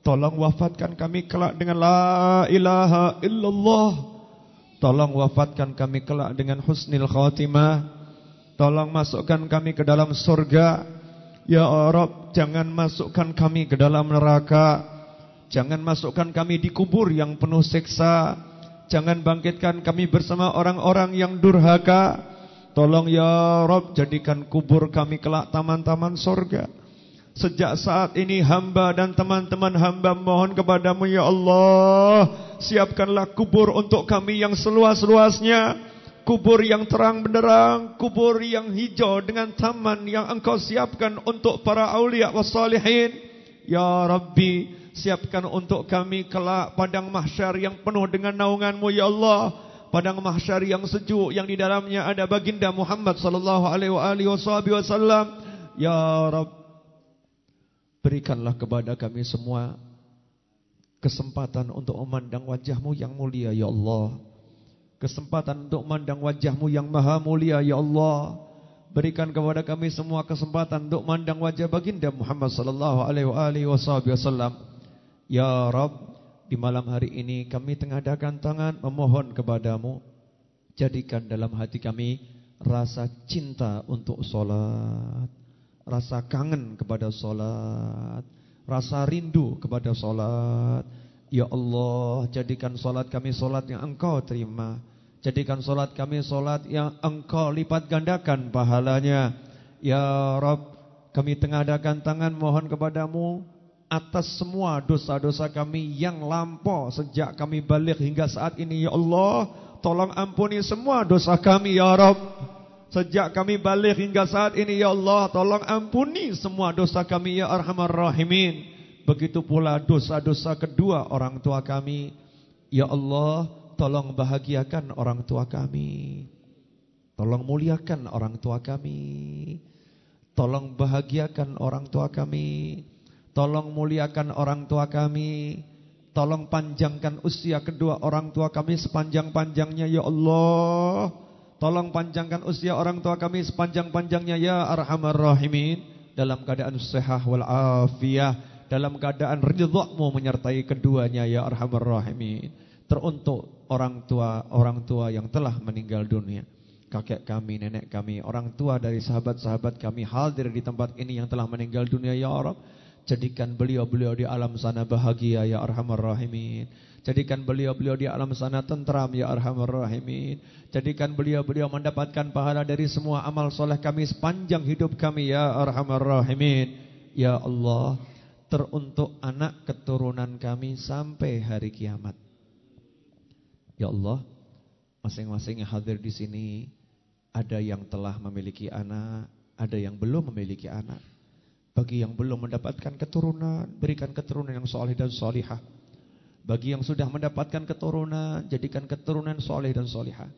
Speaker 1: Tolong wafatkan kami kelak dengan la ilaha illallah. Tolong wafatkan kami kelak dengan husnil khatimah Tolong masukkan kami ke dalam surga. Ya Rabb jangan masukkan kami ke dalam neraka. Jangan masukkan kami di kubur yang penuh siksa. Jangan bangkitkan kami bersama orang-orang yang durhaka. Tolong ya Rabb jadikan kubur kami kelak taman-taman surga. Sejak saat ini hamba dan teman-teman hamba mohon kepadamu ya Allah Siapkanlah kubur untuk kami yang seluas-luasnya Kubur yang terang benderang Kubur yang hijau dengan taman yang engkau siapkan untuk para awliya wa salihin. Ya Rabbi Siapkan untuk kami kelak padang mahsyar yang penuh dengan naunganmu ya Allah. Padang mahsyar yang sejuk yang di dalamnya ada baginda Muhammad sallallahu alaihi wasallam Ya Rabbi Berikanlah kepada kami semua kesempatan untuk memandang wajahmu yang mulia ya Allah. Kesempatan untuk memandang wajahmu yang maha mulia ya Allah. Berikan kepada kami semua kesempatan untuk memandang wajah baginda Muhammad sallallahu alaihi wasallam. Ya Rabb, di malam hari ini kami tengadakan tangan memohon kepadamu jadikan dalam hati kami rasa cinta untuk solat rasa kangen kepada solat, rasa rindu kepada solat. Ya Allah, jadikan solat kami solat yang Engkau terima. Jadikan solat kami solat yang Engkau lipat gandakan pahalanya. Ya Rob, kami tengadakan tangan mohon kepadamu atas semua dosa-dosa kami yang lampau sejak kami balik hingga saat ini. Ya Allah, tolong ampuni semua dosa kami ya Rob. Sejak kami balik hingga saat ini ya Allah tolong ampuni semua dosa kami ya Arhamar Rahimin. Begitu pula dosa-dosa kedua orang tua kami. Ya Allah tolong bahagiakan orang tua kami. Tolong muliakan orang tua kami. Tolong bahagiakan orang tua kami. Tolong muliakan orang tua kami. Tolong panjangkan usia kedua orang tua kami sepanjang-panjangnya ya Allah. Tolong panjangkan usia orang tua kami sepanjang-panjangnya ya arhamar rahimin dalam keadaan sehat wal dalam keadaan ridhamu menyertai keduanya ya arhamar rahimin teruntuk orang tua orang tua yang telah meninggal dunia kakek kami nenek kami orang tua dari sahabat-sahabat kami hadir di tempat ini yang telah meninggal dunia ya Rabb jadikan beliau-beliau di alam sana bahagia ya arhamar rahimin Jadikan beliau-beliau di alam sana tentram ya arhamar rahimin. Jadikan beliau-beliau mendapatkan pahala dari semua amal soleh kami sepanjang hidup kami ya arhamar rahimin. Ya Allah, teruntuk anak keturunan kami sampai hari kiamat. Ya Allah, masing-masing yang hadir di sini ada yang telah memiliki anak, ada yang belum memiliki anak. Bagi yang belum mendapatkan keturunan, berikan keturunan yang soleh dan solihah. Bagi yang sudah mendapatkan keturunan, jadikan keturunan soleh dan solihah.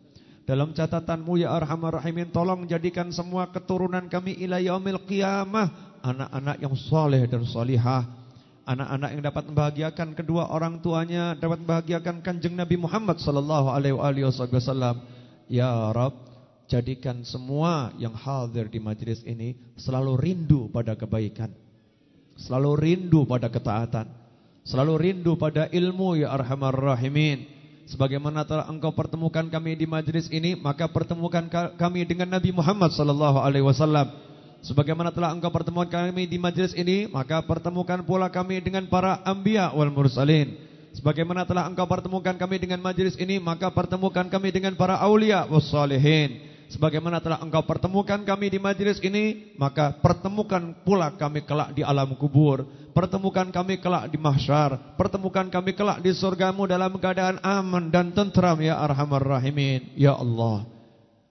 Speaker 1: Dalam catatanmu ya arhamar rahimin, tolong jadikan semua keturunan kami ila yaumil qiyamah. Anak-anak yang soleh dan solihah. Anak-anak yang dapat membahagiakan kedua orang tuanya, dapat membahagiakan kanjeng Nabi Muhammad sallallahu alaihi wasallam. Ya Rab, jadikan semua yang hadir di majlis ini selalu rindu pada kebaikan. Selalu rindu pada ketaatan. Selalu rindu pada ilmu ya arhamar rahimin. Sebagaimana telah engkau pertemukan kami di majlis ini, maka pertemukan kami dengan Nabi Muhammad sallallahu alaihi wasallam. Sebagaimana telah engkau pertemukan kami di majlis ini, maka pertemukan pula kami dengan para anbiya wal mursalin. Sebagaimana telah engkau pertemukan kami dengan majlis ini, maka pertemukan kami dengan para aulia was salihin. Sebagaimana telah engkau pertemukan kami di majlis ini, maka pertemukan pula kami kelak di alam kubur. Pertemukan kami kelak di mahsyar. Pertemukan kami kelak di surgamu dalam keadaan aman dan tentram ya arhamar rahimin. Ya Allah.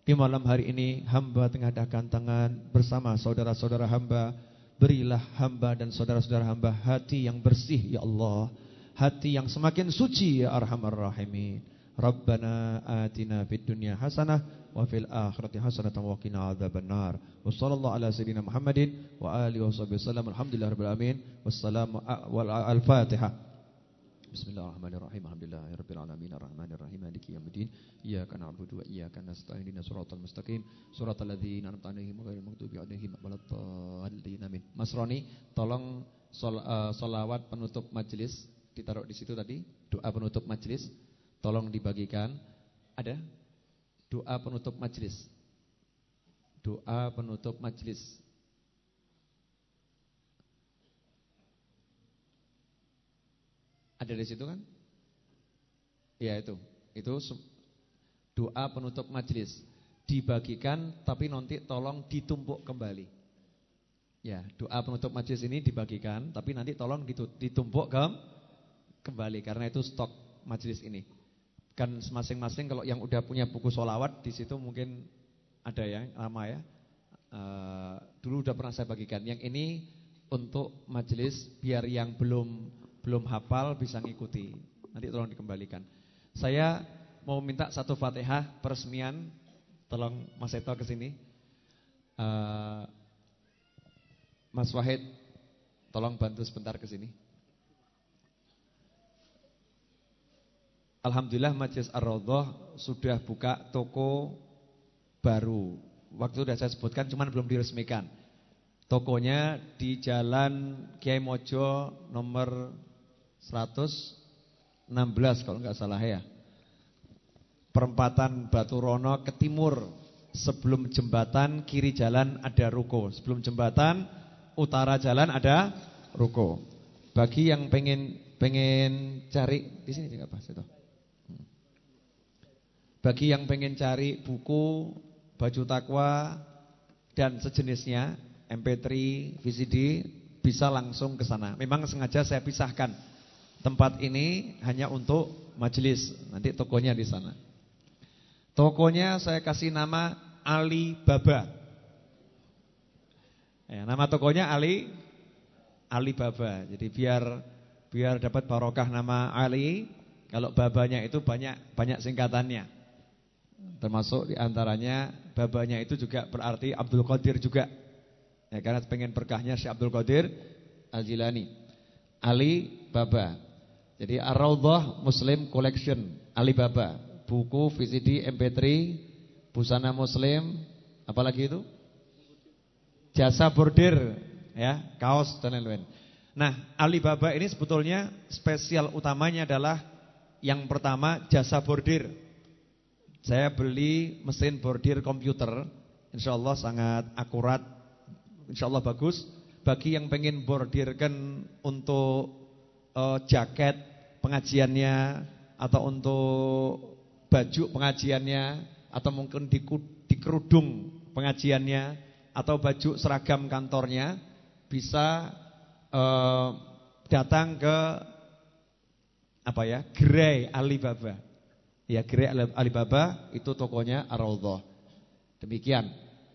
Speaker 1: Di malam hari ini hamba tengadakan tangan bersama saudara-saudara hamba. Berilah hamba dan saudara-saudara hamba hati yang bersih ya Allah. Hati yang semakin suci ya arhamar rahimin. Rabbana atina fid dunya hasanah wa fil akhirati hasanatan wa qina adzabannar. Wa sallallahu ala sayyidina Muhammadin wa alihi wasallam. Alhamdulillahirabbil alamin. Wassalamu al-Fatihah. Bismillahirrahmanirrahim. Alhamdulillahirabbil alamin arrahmanirrahim maliki yaumiddin. Iyyaka na'budu wa iyyaka nasta'in ihdinas siratal mustaqim. Siratal ladzina an'amta 'alaihim ghairil maghdubi 'alaihim waladdallin. Amin. Mas Roni, tolong sol, uh, solawat penutup majelis ditaruh di situ tadi. Doa penutup majelis tolong dibagikan. Ada? Doa penutup majelis. Doa penutup majelis. Ada di situ kan? Ya itu. Itu doa penutup majelis. Dibagikan tapi nanti tolong ditumpuk kembali. Ya, doa penutup majelis ini dibagikan tapi nanti tolong ditumpuk ke kembali karena itu stok majelis ini. Kan masing-masing kalau yang udah punya buku solawat di situ mungkin ada ya lama ya. Uh, dulu udah pernah saya bagikan. Yang ini untuk majelis biar yang belum belum hafal bisa ngikuti. Nanti tolong dikembalikan. Saya mau minta satu Fatihah peresmian. Tolong Mas Eto ke sini. Uh, Mas Wahid tolong bantu sebentar ke sini. Alhamdulillah Majelis Ar-Raudhah sudah buka toko baru. Waktu sudah saya sebutkan cuman belum diresmikan. Tokonya di Jalan Kiai Mojo nomor 116 kalau nggak salah ya. Perempatan Batu Rono ke timur. Sebelum jembatan kiri jalan ada ruko. Sebelum jembatan utara jalan ada ruko. Bagi yang pengen pengen cari di sini juga pas itu. Bagi yang pengen cari buku, baju takwa dan sejenisnya, MP3, VCD bisa langsung ke sana. Memang sengaja saya pisahkan Tempat ini hanya untuk majelis. Nanti tokonya di sana. Tokonya saya kasih nama Ali Baba. Ya, nama tokonya Ali Ali Baba. Jadi biar biar dapat barokah nama Ali, kalau babanya itu banyak banyak singkatannya. Termasuk di antaranya babanya itu juga berarti Abdul Qadir juga. Ya, karena pengen berkahnya Syekh Abdul Qadir Al-Jilani. Ali Baba. Jadi Ar-Raudhah Muslim Collection Alibaba, buku VCD MP3, busana muslim, apalagi itu? Jasa bordir, ya, kaos dan lain-lain. Nah, Alibaba ini sebetulnya spesial utamanya adalah yang pertama jasa bordir. Saya beli mesin bordir komputer, insya Allah sangat akurat, insya Allah bagus. Bagi yang pengen bordirkan untuk uh, jaket pengajiannya atau untuk baju pengajiannya atau mungkin di, di kerudung pengajiannya atau baju seragam kantornya bisa uh, datang ke apa ya Gerai Alibaba. Ya Gerai Alibaba itu tokonya ar Demikian.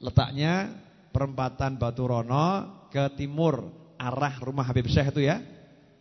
Speaker 1: Letaknya perempatan Batu Rono ke timur arah rumah Habib Syekh itu ya.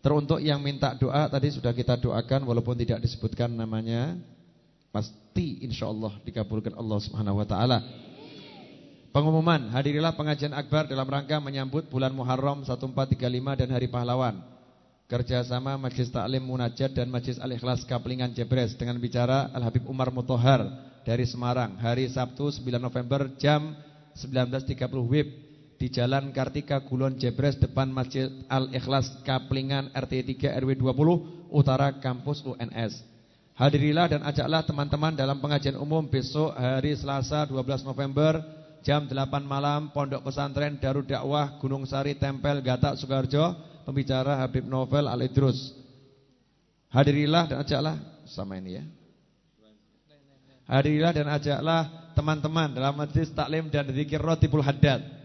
Speaker 1: Teruntuk yang minta doa tadi sudah kita doakan walaupun tidak disebutkan namanya pasti insya Allah dikabulkan Allah Subhanahu wa taala. Pengumuman, hadirilah pengajian akbar dalam rangka menyambut bulan Muharram 1435 dan Hari Pahlawan. Kerjasama Majlis Taklim Munajat dan Majlis Al-Ikhlas Kaplingan Jebres dengan bicara Al-Habib Umar Mutohar dari Semarang. Hari Sabtu 9 November jam 19.30 WIB di Jalan Kartika Gulon Jebres depan Masjid Al-Ikhlas Kaplingan RT 3 RW 20 Utara Kampus UNS. Hadirilah dan ajaklah teman-teman dalam pengajian umum besok hari Selasa 12 November jam 8 malam Pondok Pesantren Darud Dakwah Gunung Sari Tempel Gatak Sukarjo pembicara Habib Novel Al-Idrus. Hadirilah dan ajaklah sama ini ya. Hadirilah dan ajaklah teman-teman dalam majlis taklim dan zikir rotibul haddad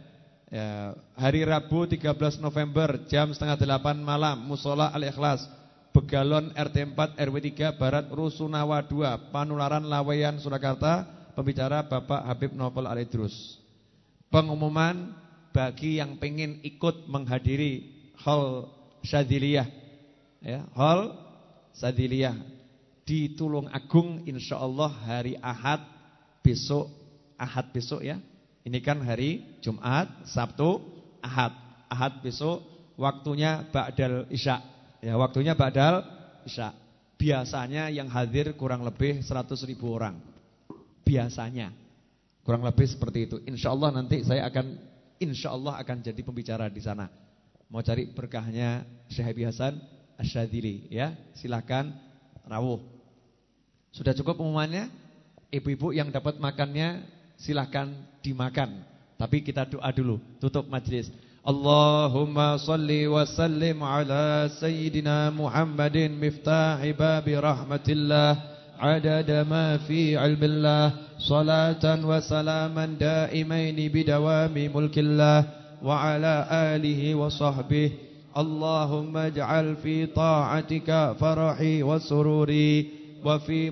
Speaker 1: Ya, hari Rabu 13 November jam setengah delapan malam Musola Al-Ikhlas Begalon RT 4 RW 3 Barat Rusunawa 2 Panularan Laweyan Surakarta Pembicara Bapak Habib Novel Alidrus. Pengumuman bagi yang pengen ikut menghadiri hall Sadiliyah ya, hall Sadiliyah di Tulung Agung insyaallah hari Ahad besok Ahad besok ya. Ini kan hari Jumat, Sabtu, Ahad. Ahad besok waktunya ba'dal Isya. Ya, waktunya ba'dal Isya. Biasanya yang hadir kurang lebih 100 ribu orang. Biasanya. Kurang lebih seperti itu. Insya Allah nanti saya akan insya Allah akan jadi pembicara di sana. Mau cari berkahnya Syekh Hasan Asyadili ya. Silakan rawuh. Sudah cukup pengumumannya? Ibu-ibu yang dapat makannya silakan dimakan. Tapi kita doa dulu, tutup majlis. Allahumma salli wa sallim ala sayyidina Muhammadin miftahi babi rahmatillah ilmillah salatan wa salaman daimaini bidawami mulkillah wa ala alihi wa sahbihi Allahumma ij'al fi ta'atika farahi wa sururi wa fi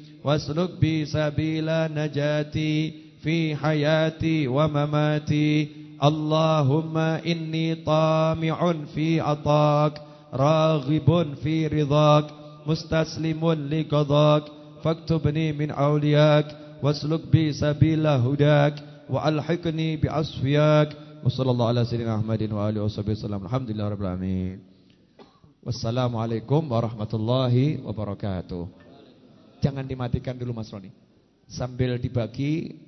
Speaker 1: واسلك بي سبيل نجاتي في حياتي ومماتي. اللهم إني طامع في عطاك راغب في رضاك مستسلم لقضاك. فاكتبني من أولياك واسلك بي سبيل هداك وألحقني بأصفياك. وصلى الله على سيدنا محمد وآله وصحبه وسلم. الحمد لله رب العالمين. Wassalamualaikum warahmatullahi wabarakatuh Jangan dimatikan dulu Mas Roni Sambil dibagi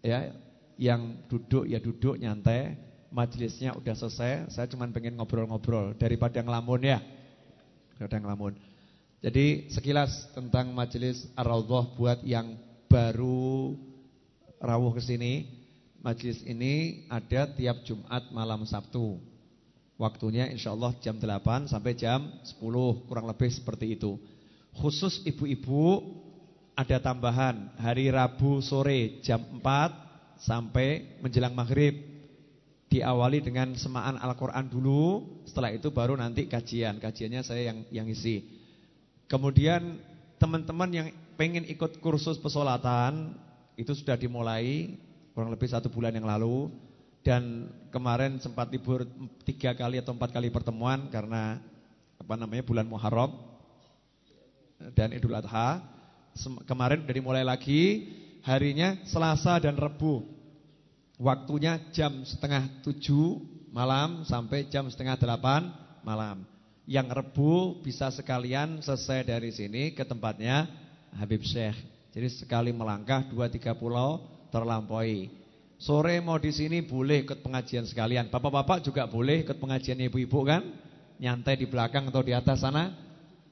Speaker 1: ya yang duduk ya duduk nyantai, majelisnya udah selesai, saya cuma pengen ngobrol-ngobrol daripada ngelamun ya. Daripada ngelamun. Jadi sekilas tentang majelis Ar-Raudhah buat yang baru rawuh ke sini. Majelis ini ada tiap Jumat malam Sabtu. Waktunya insya Allah jam 8 sampai jam 10 kurang lebih seperti itu. Khusus ibu-ibu ada tambahan. Hari Rabu sore jam 4 sampai menjelang maghrib. Diawali dengan semaan Al-Quran dulu. Setelah itu baru nanti kajian. Kajiannya saya yang yang isi. Kemudian teman-teman yang pengen ikut kursus pesolatan itu sudah dimulai kurang lebih satu bulan yang lalu. Dan kemarin sempat libur tiga kali atau empat kali pertemuan karena apa namanya bulan Muharram dan Idul Adha Kemarin dari mulai lagi harinya Selasa dan Rebu. Waktunya jam setengah tujuh malam sampai jam setengah delapan malam. Yang Rebu bisa sekalian selesai dari sini ke tempatnya Habib Syekh. Jadi sekali melangkah dua tiga pulau terlampaui. Sore mau di sini boleh ikut pengajian sekalian. Bapak-bapak juga boleh ikut pengajian ibu-ibu kan? Nyantai di belakang atau di atas sana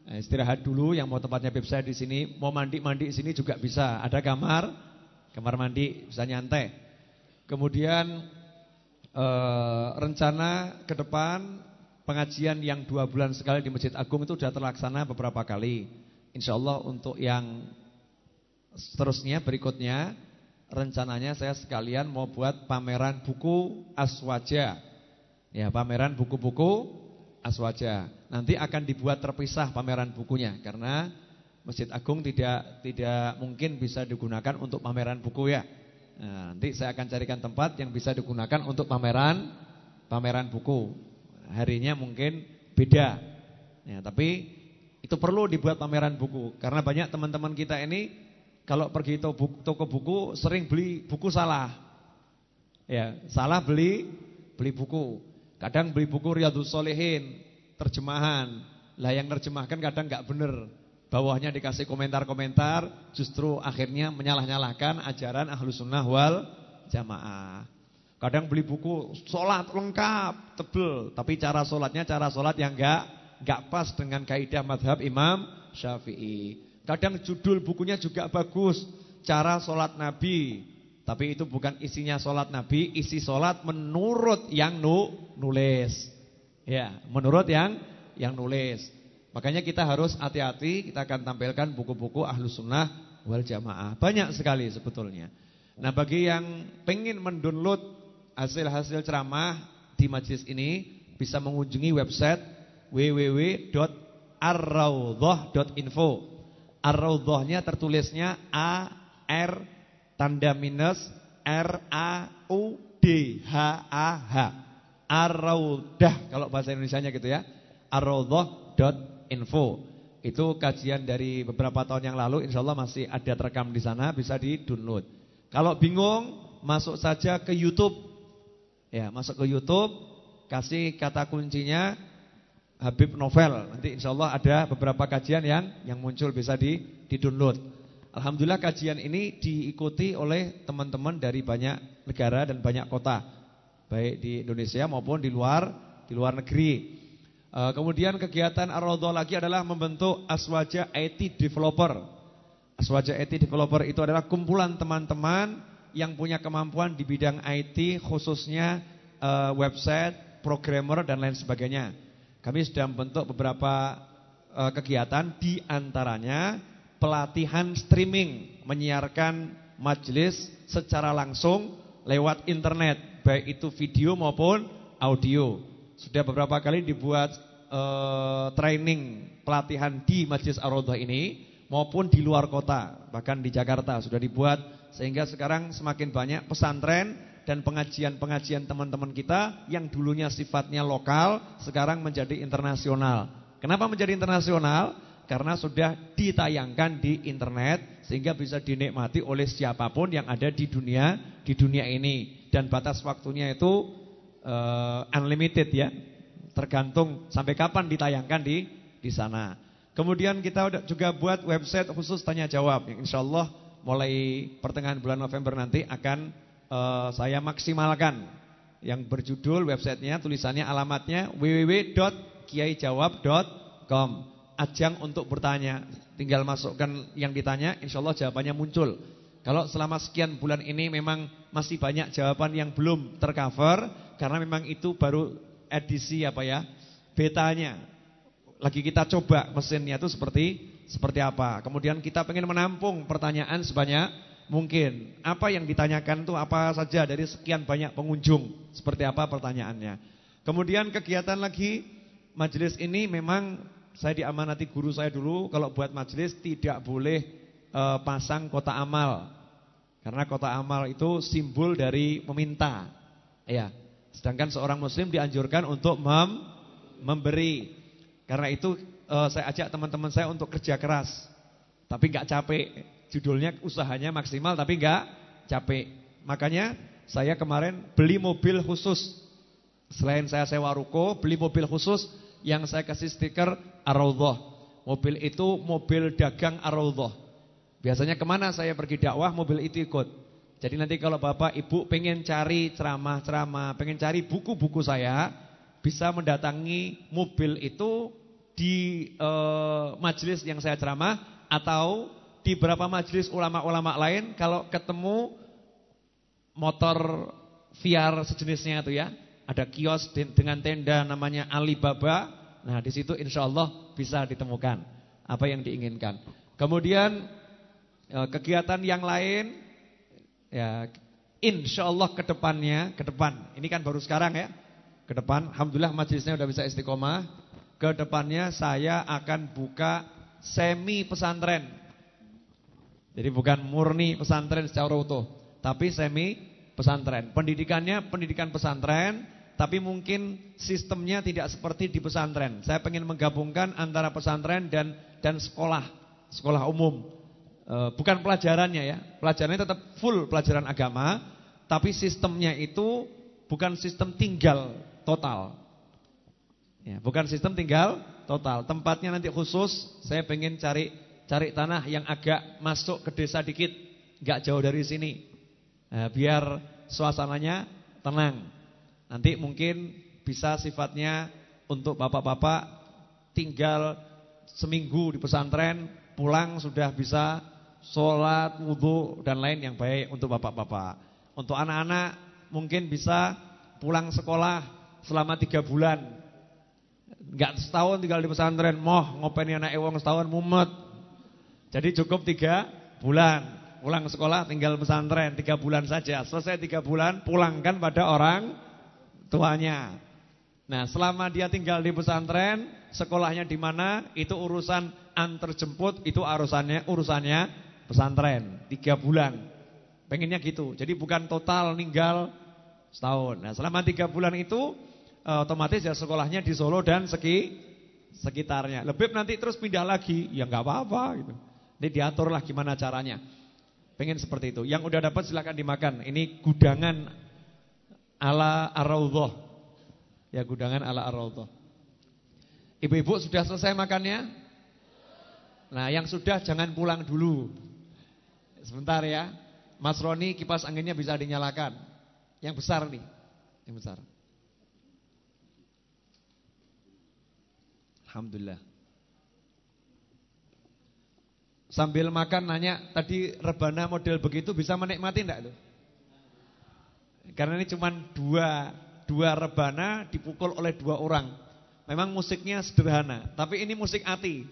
Speaker 1: Nah, istirahat dulu yang mau tempatnya saya di sini, mau mandi-mandi di sini juga bisa. Ada kamar, kamar mandi bisa nyantai. Kemudian e, rencana ke depan pengajian yang dua bulan sekali di Masjid Agung itu sudah terlaksana beberapa kali. Insya Allah untuk yang seterusnya berikutnya rencananya saya sekalian mau buat pameran buku Aswaja. Ya, pameran buku-buku Aswaja. Nanti akan dibuat terpisah pameran bukunya karena Masjid Agung tidak tidak mungkin bisa digunakan untuk pameran buku ya. Nah, nanti saya akan carikan tempat yang bisa digunakan untuk pameran pameran buku. Harinya mungkin beda. Ya, tapi itu perlu dibuat pameran buku karena banyak teman-teman kita ini kalau pergi toko buku sering beli buku salah. Ya, salah beli beli buku. Kadang beli buku Riyadhus Shalihin terjemahan. Lah yang terjemahkan kadang nggak benar. Bawahnya dikasih komentar-komentar, justru akhirnya menyalah-nyalahkan ajaran Ahlus Sunnah wal Jamaah. Kadang beli buku sholat lengkap, tebel, tapi cara sholatnya cara sholat yang enggak enggak pas dengan kaidah madhab Imam Syafi'i. Kadang judul bukunya juga bagus, cara sholat Nabi, tapi itu bukan isinya sholat Nabi, isi sholat menurut yang nu, nulis. Ya, menurut yang yang nulis. Makanya kita harus hati-hati, kita akan tampilkan buku-buku Ahlus Sunnah wal Jamaah. Banyak sekali sebetulnya. Nah, bagi yang pengen mendownload hasil-hasil ceramah di majlis ini bisa mengunjungi website www.arraudhah.info. Arraudhahnya tertulisnya A R tanda minus R A U D H A H. Araudah kalau bahasa Indonesianya gitu ya. Araudah.info. Itu kajian dari beberapa tahun yang lalu Insya Allah masih ada terekam di sana bisa di-download. Kalau bingung masuk saja ke YouTube. Ya, masuk ke YouTube, kasih kata kuncinya Habib Novel. Nanti Insya Allah ada beberapa kajian yang yang muncul bisa di-download. Alhamdulillah kajian ini diikuti oleh teman-teman dari banyak negara dan banyak kota, baik di Indonesia maupun di luar di luar negeri. E, kemudian kegiatan ar lagi adalah membentuk Aswaja IT Developer. Aswaja IT Developer itu adalah kumpulan teman-teman yang punya kemampuan di bidang IT khususnya e, website, programmer dan lain sebagainya. Kami sudah membentuk beberapa e, kegiatan di antaranya pelatihan streaming, menyiarkan majelis secara langsung lewat internet, baik itu video maupun audio. Sudah beberapa kali dibuat uh, training pelatihan di Majelis ar ini maupun di luar kota, bahkan di Jakarta sudah dibuat sehingga sekarang semakin banyak pesantren dan pengajian-pengajian teman-teman kita yang dulunya sifatnya lokal sekarang menjadi internasional. Kenapa menjadi internasional? Karena sudah ditayangkan di internet sehingga bisa dinikmati oleh siapa pun yang ada di dunia di dunia ini. Dan batas waktunya itu uh, unlimited ya. Tergantung sampai kapan ditayangkan di di sana. Kemudian kita juga buat website khusus tanya jawab. Yang insya Allah mulai pertengahan bulan November nanti akan uh, saya maksimalkan. Yang berjudul websitenya tulisannya alamatnya www.kiaijawab.com ajang untuk bertanya. Tinggal masukkan yang ditanya, insya Allah jawabannya muncul. Kalau selama sekian bulan ini memang masih banyak jawaban yang belum tercover karena memang itu baru edisi apa ya betanya. Lagi kita coba mesinnya itu seperti seperti apa. Kemudian kita pengen menampung pertanyaan sebanyak mungkin. Apa yang ditanyakan itu apa saja dari sekian banyak pengunjung. Seperti apa pertanyaannya. Kemudian kegiatan lagi majelis ini memang saya diamanati guru saya dulu kalau buat majelis tidak boleh e, pasang kota amal. Karena kota amal itu simbol dari meminta. Ya. Sedangkan seorang muslim dianjurkan untuk mem memberi. Karena itu e, saya ajak teman-teman saya untuk kerja keras. Tapi nggak capek. Judulnya usahanya maksimal tapi nggak capek. Makanya saya kemarin beli mobil khusus. Selain saya sewa ruko, beli mobil khusus yang saya kasih stiker ar Mobil itu mobil dagang ar Biasanya ke mana saya pergi dakwah mobil itu ikut. Jadi nanti kalau Bapak Ibu pengen cari ceramah-ceramah, pengen cari buku-buku saya, bisa mendatangi mobil itu di eh, majelis yang saya ceramah atau di beberapa majelis ulama-ulama lain kalau ketemu motor VR sejenisnya itu ya ada kios dengan tenda namanya Alibaba. Nah, di situ insya Allah bisa ditemukan apa yang diinginkan. Kemudian e, kegiatan yang lain ya insya Allah ke depannya, ke depan. Ini kan baru sekarang ya. Ke depan alhamdulillah majelisnya udah bisa istiqomah. Ke depannya saya akan buka semi pesantren. Jadi bukan murni pesantren secara utuh, tapi semi pesantren. Pendidikannya pendidikan pesantren tapi mungkin sistemnya tidak seperti di pesantren. Saya ingin menggabungkan antara pesantren dan dan sekolah, sekolah umum. E, bukan pelajarannya ya, pelajarannya tetap full pelajaran agama, tapi sistemnya itu bukan sistem tinggal total. Ya, bukan sistem tinggal total. Tempatnya nanti khusus. Saya pengen cari cari tanah yang agak masuk ke desa dikit, nggak jauh dari sini. Nah, biar suasananya tenang. Nanti mungkin bisa sifatnya untuk bapak-bapak tinggal seminggu di pesantren, pulang sudah bisa sholat, wudhu dan lain yang baik untuk bapak-bapak. Untuk anak-anak mungkin bisa pulang sekolah selama tiga bulan. Enggak setahun tinggal di pesantren, moh ngopeni anak ewang setahun mumet. Jadi cukup tiga bulan. Pulang sekolah tinggal pesantren tiga bulan saja. Selesai tiga bulan pulangkan pada orang tuanya. Nah selama dia tinggal di pesantren, sekolahnya di mana, itu urusan antar jemput, itu urusannya urusannya pesantren. Tiga bulan. Pengennya gitu. Jadi bukan total ninggal setahun. Nah selama tiga bulan itu eh, otomatis ya sekolahnya di Solo dan seki sekitarnya. Lebih nanti terus pindah lagi, ya nggak apa-apa gitu. Ini diatur lah gimana caranya. Pengen seperti itu. Yang udah dapat silahkan dimakan. Ini gudangan ala ar Ya gudangan ala ar Ibu-ibu sudah selesai makannya? Nah yang sudah jangan pulang dulu. Sebentar ya. Mas Roni kipas anginnya bisa dinyalakan. Yang besar nih. Yang besar. Alhamdulillah. Sambil makan nanya, tadi rebana model begitu bisa menikmati enggak tuh? Karena ini cuma dua, dua rebana dipukul oleh dua orang. Memang musiknya sederhana, tapi ini musik. Jadi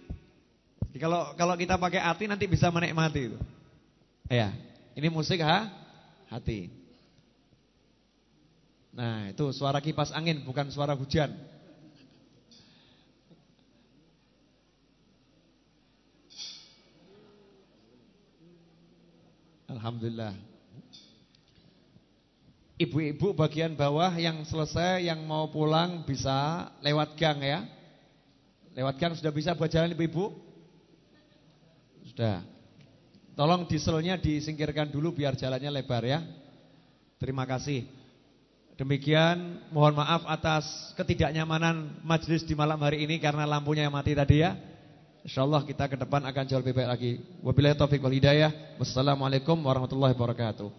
Speaker 1: kalau kalau kita pakai hati nanti bisa menikmati itu. Ya, ini musik ha? hati. Nah, itu suara kipas angin bukan suara hujan. Alhamdulillah. Ibu-ibu bagian bawah yang selesai yang mau pulang bisa lewat gang ya. Lewat gang sudah bisa buat jalan ibu-ibu? Sudah. Tolong dieselnya disingkirkan dulu biar jalannya lebar ya. Terima kasih. Demikian mohon maaf atas ketidaknyamanan majelis di malam hari ini karena lampunya yang mati tadi ya. InsyaAllah kita ke depan akan jauh lebih baik lagi. Wabillahi taufiq wal hidayah. Wassalamualaikum warahmatullahi wabarakatuh.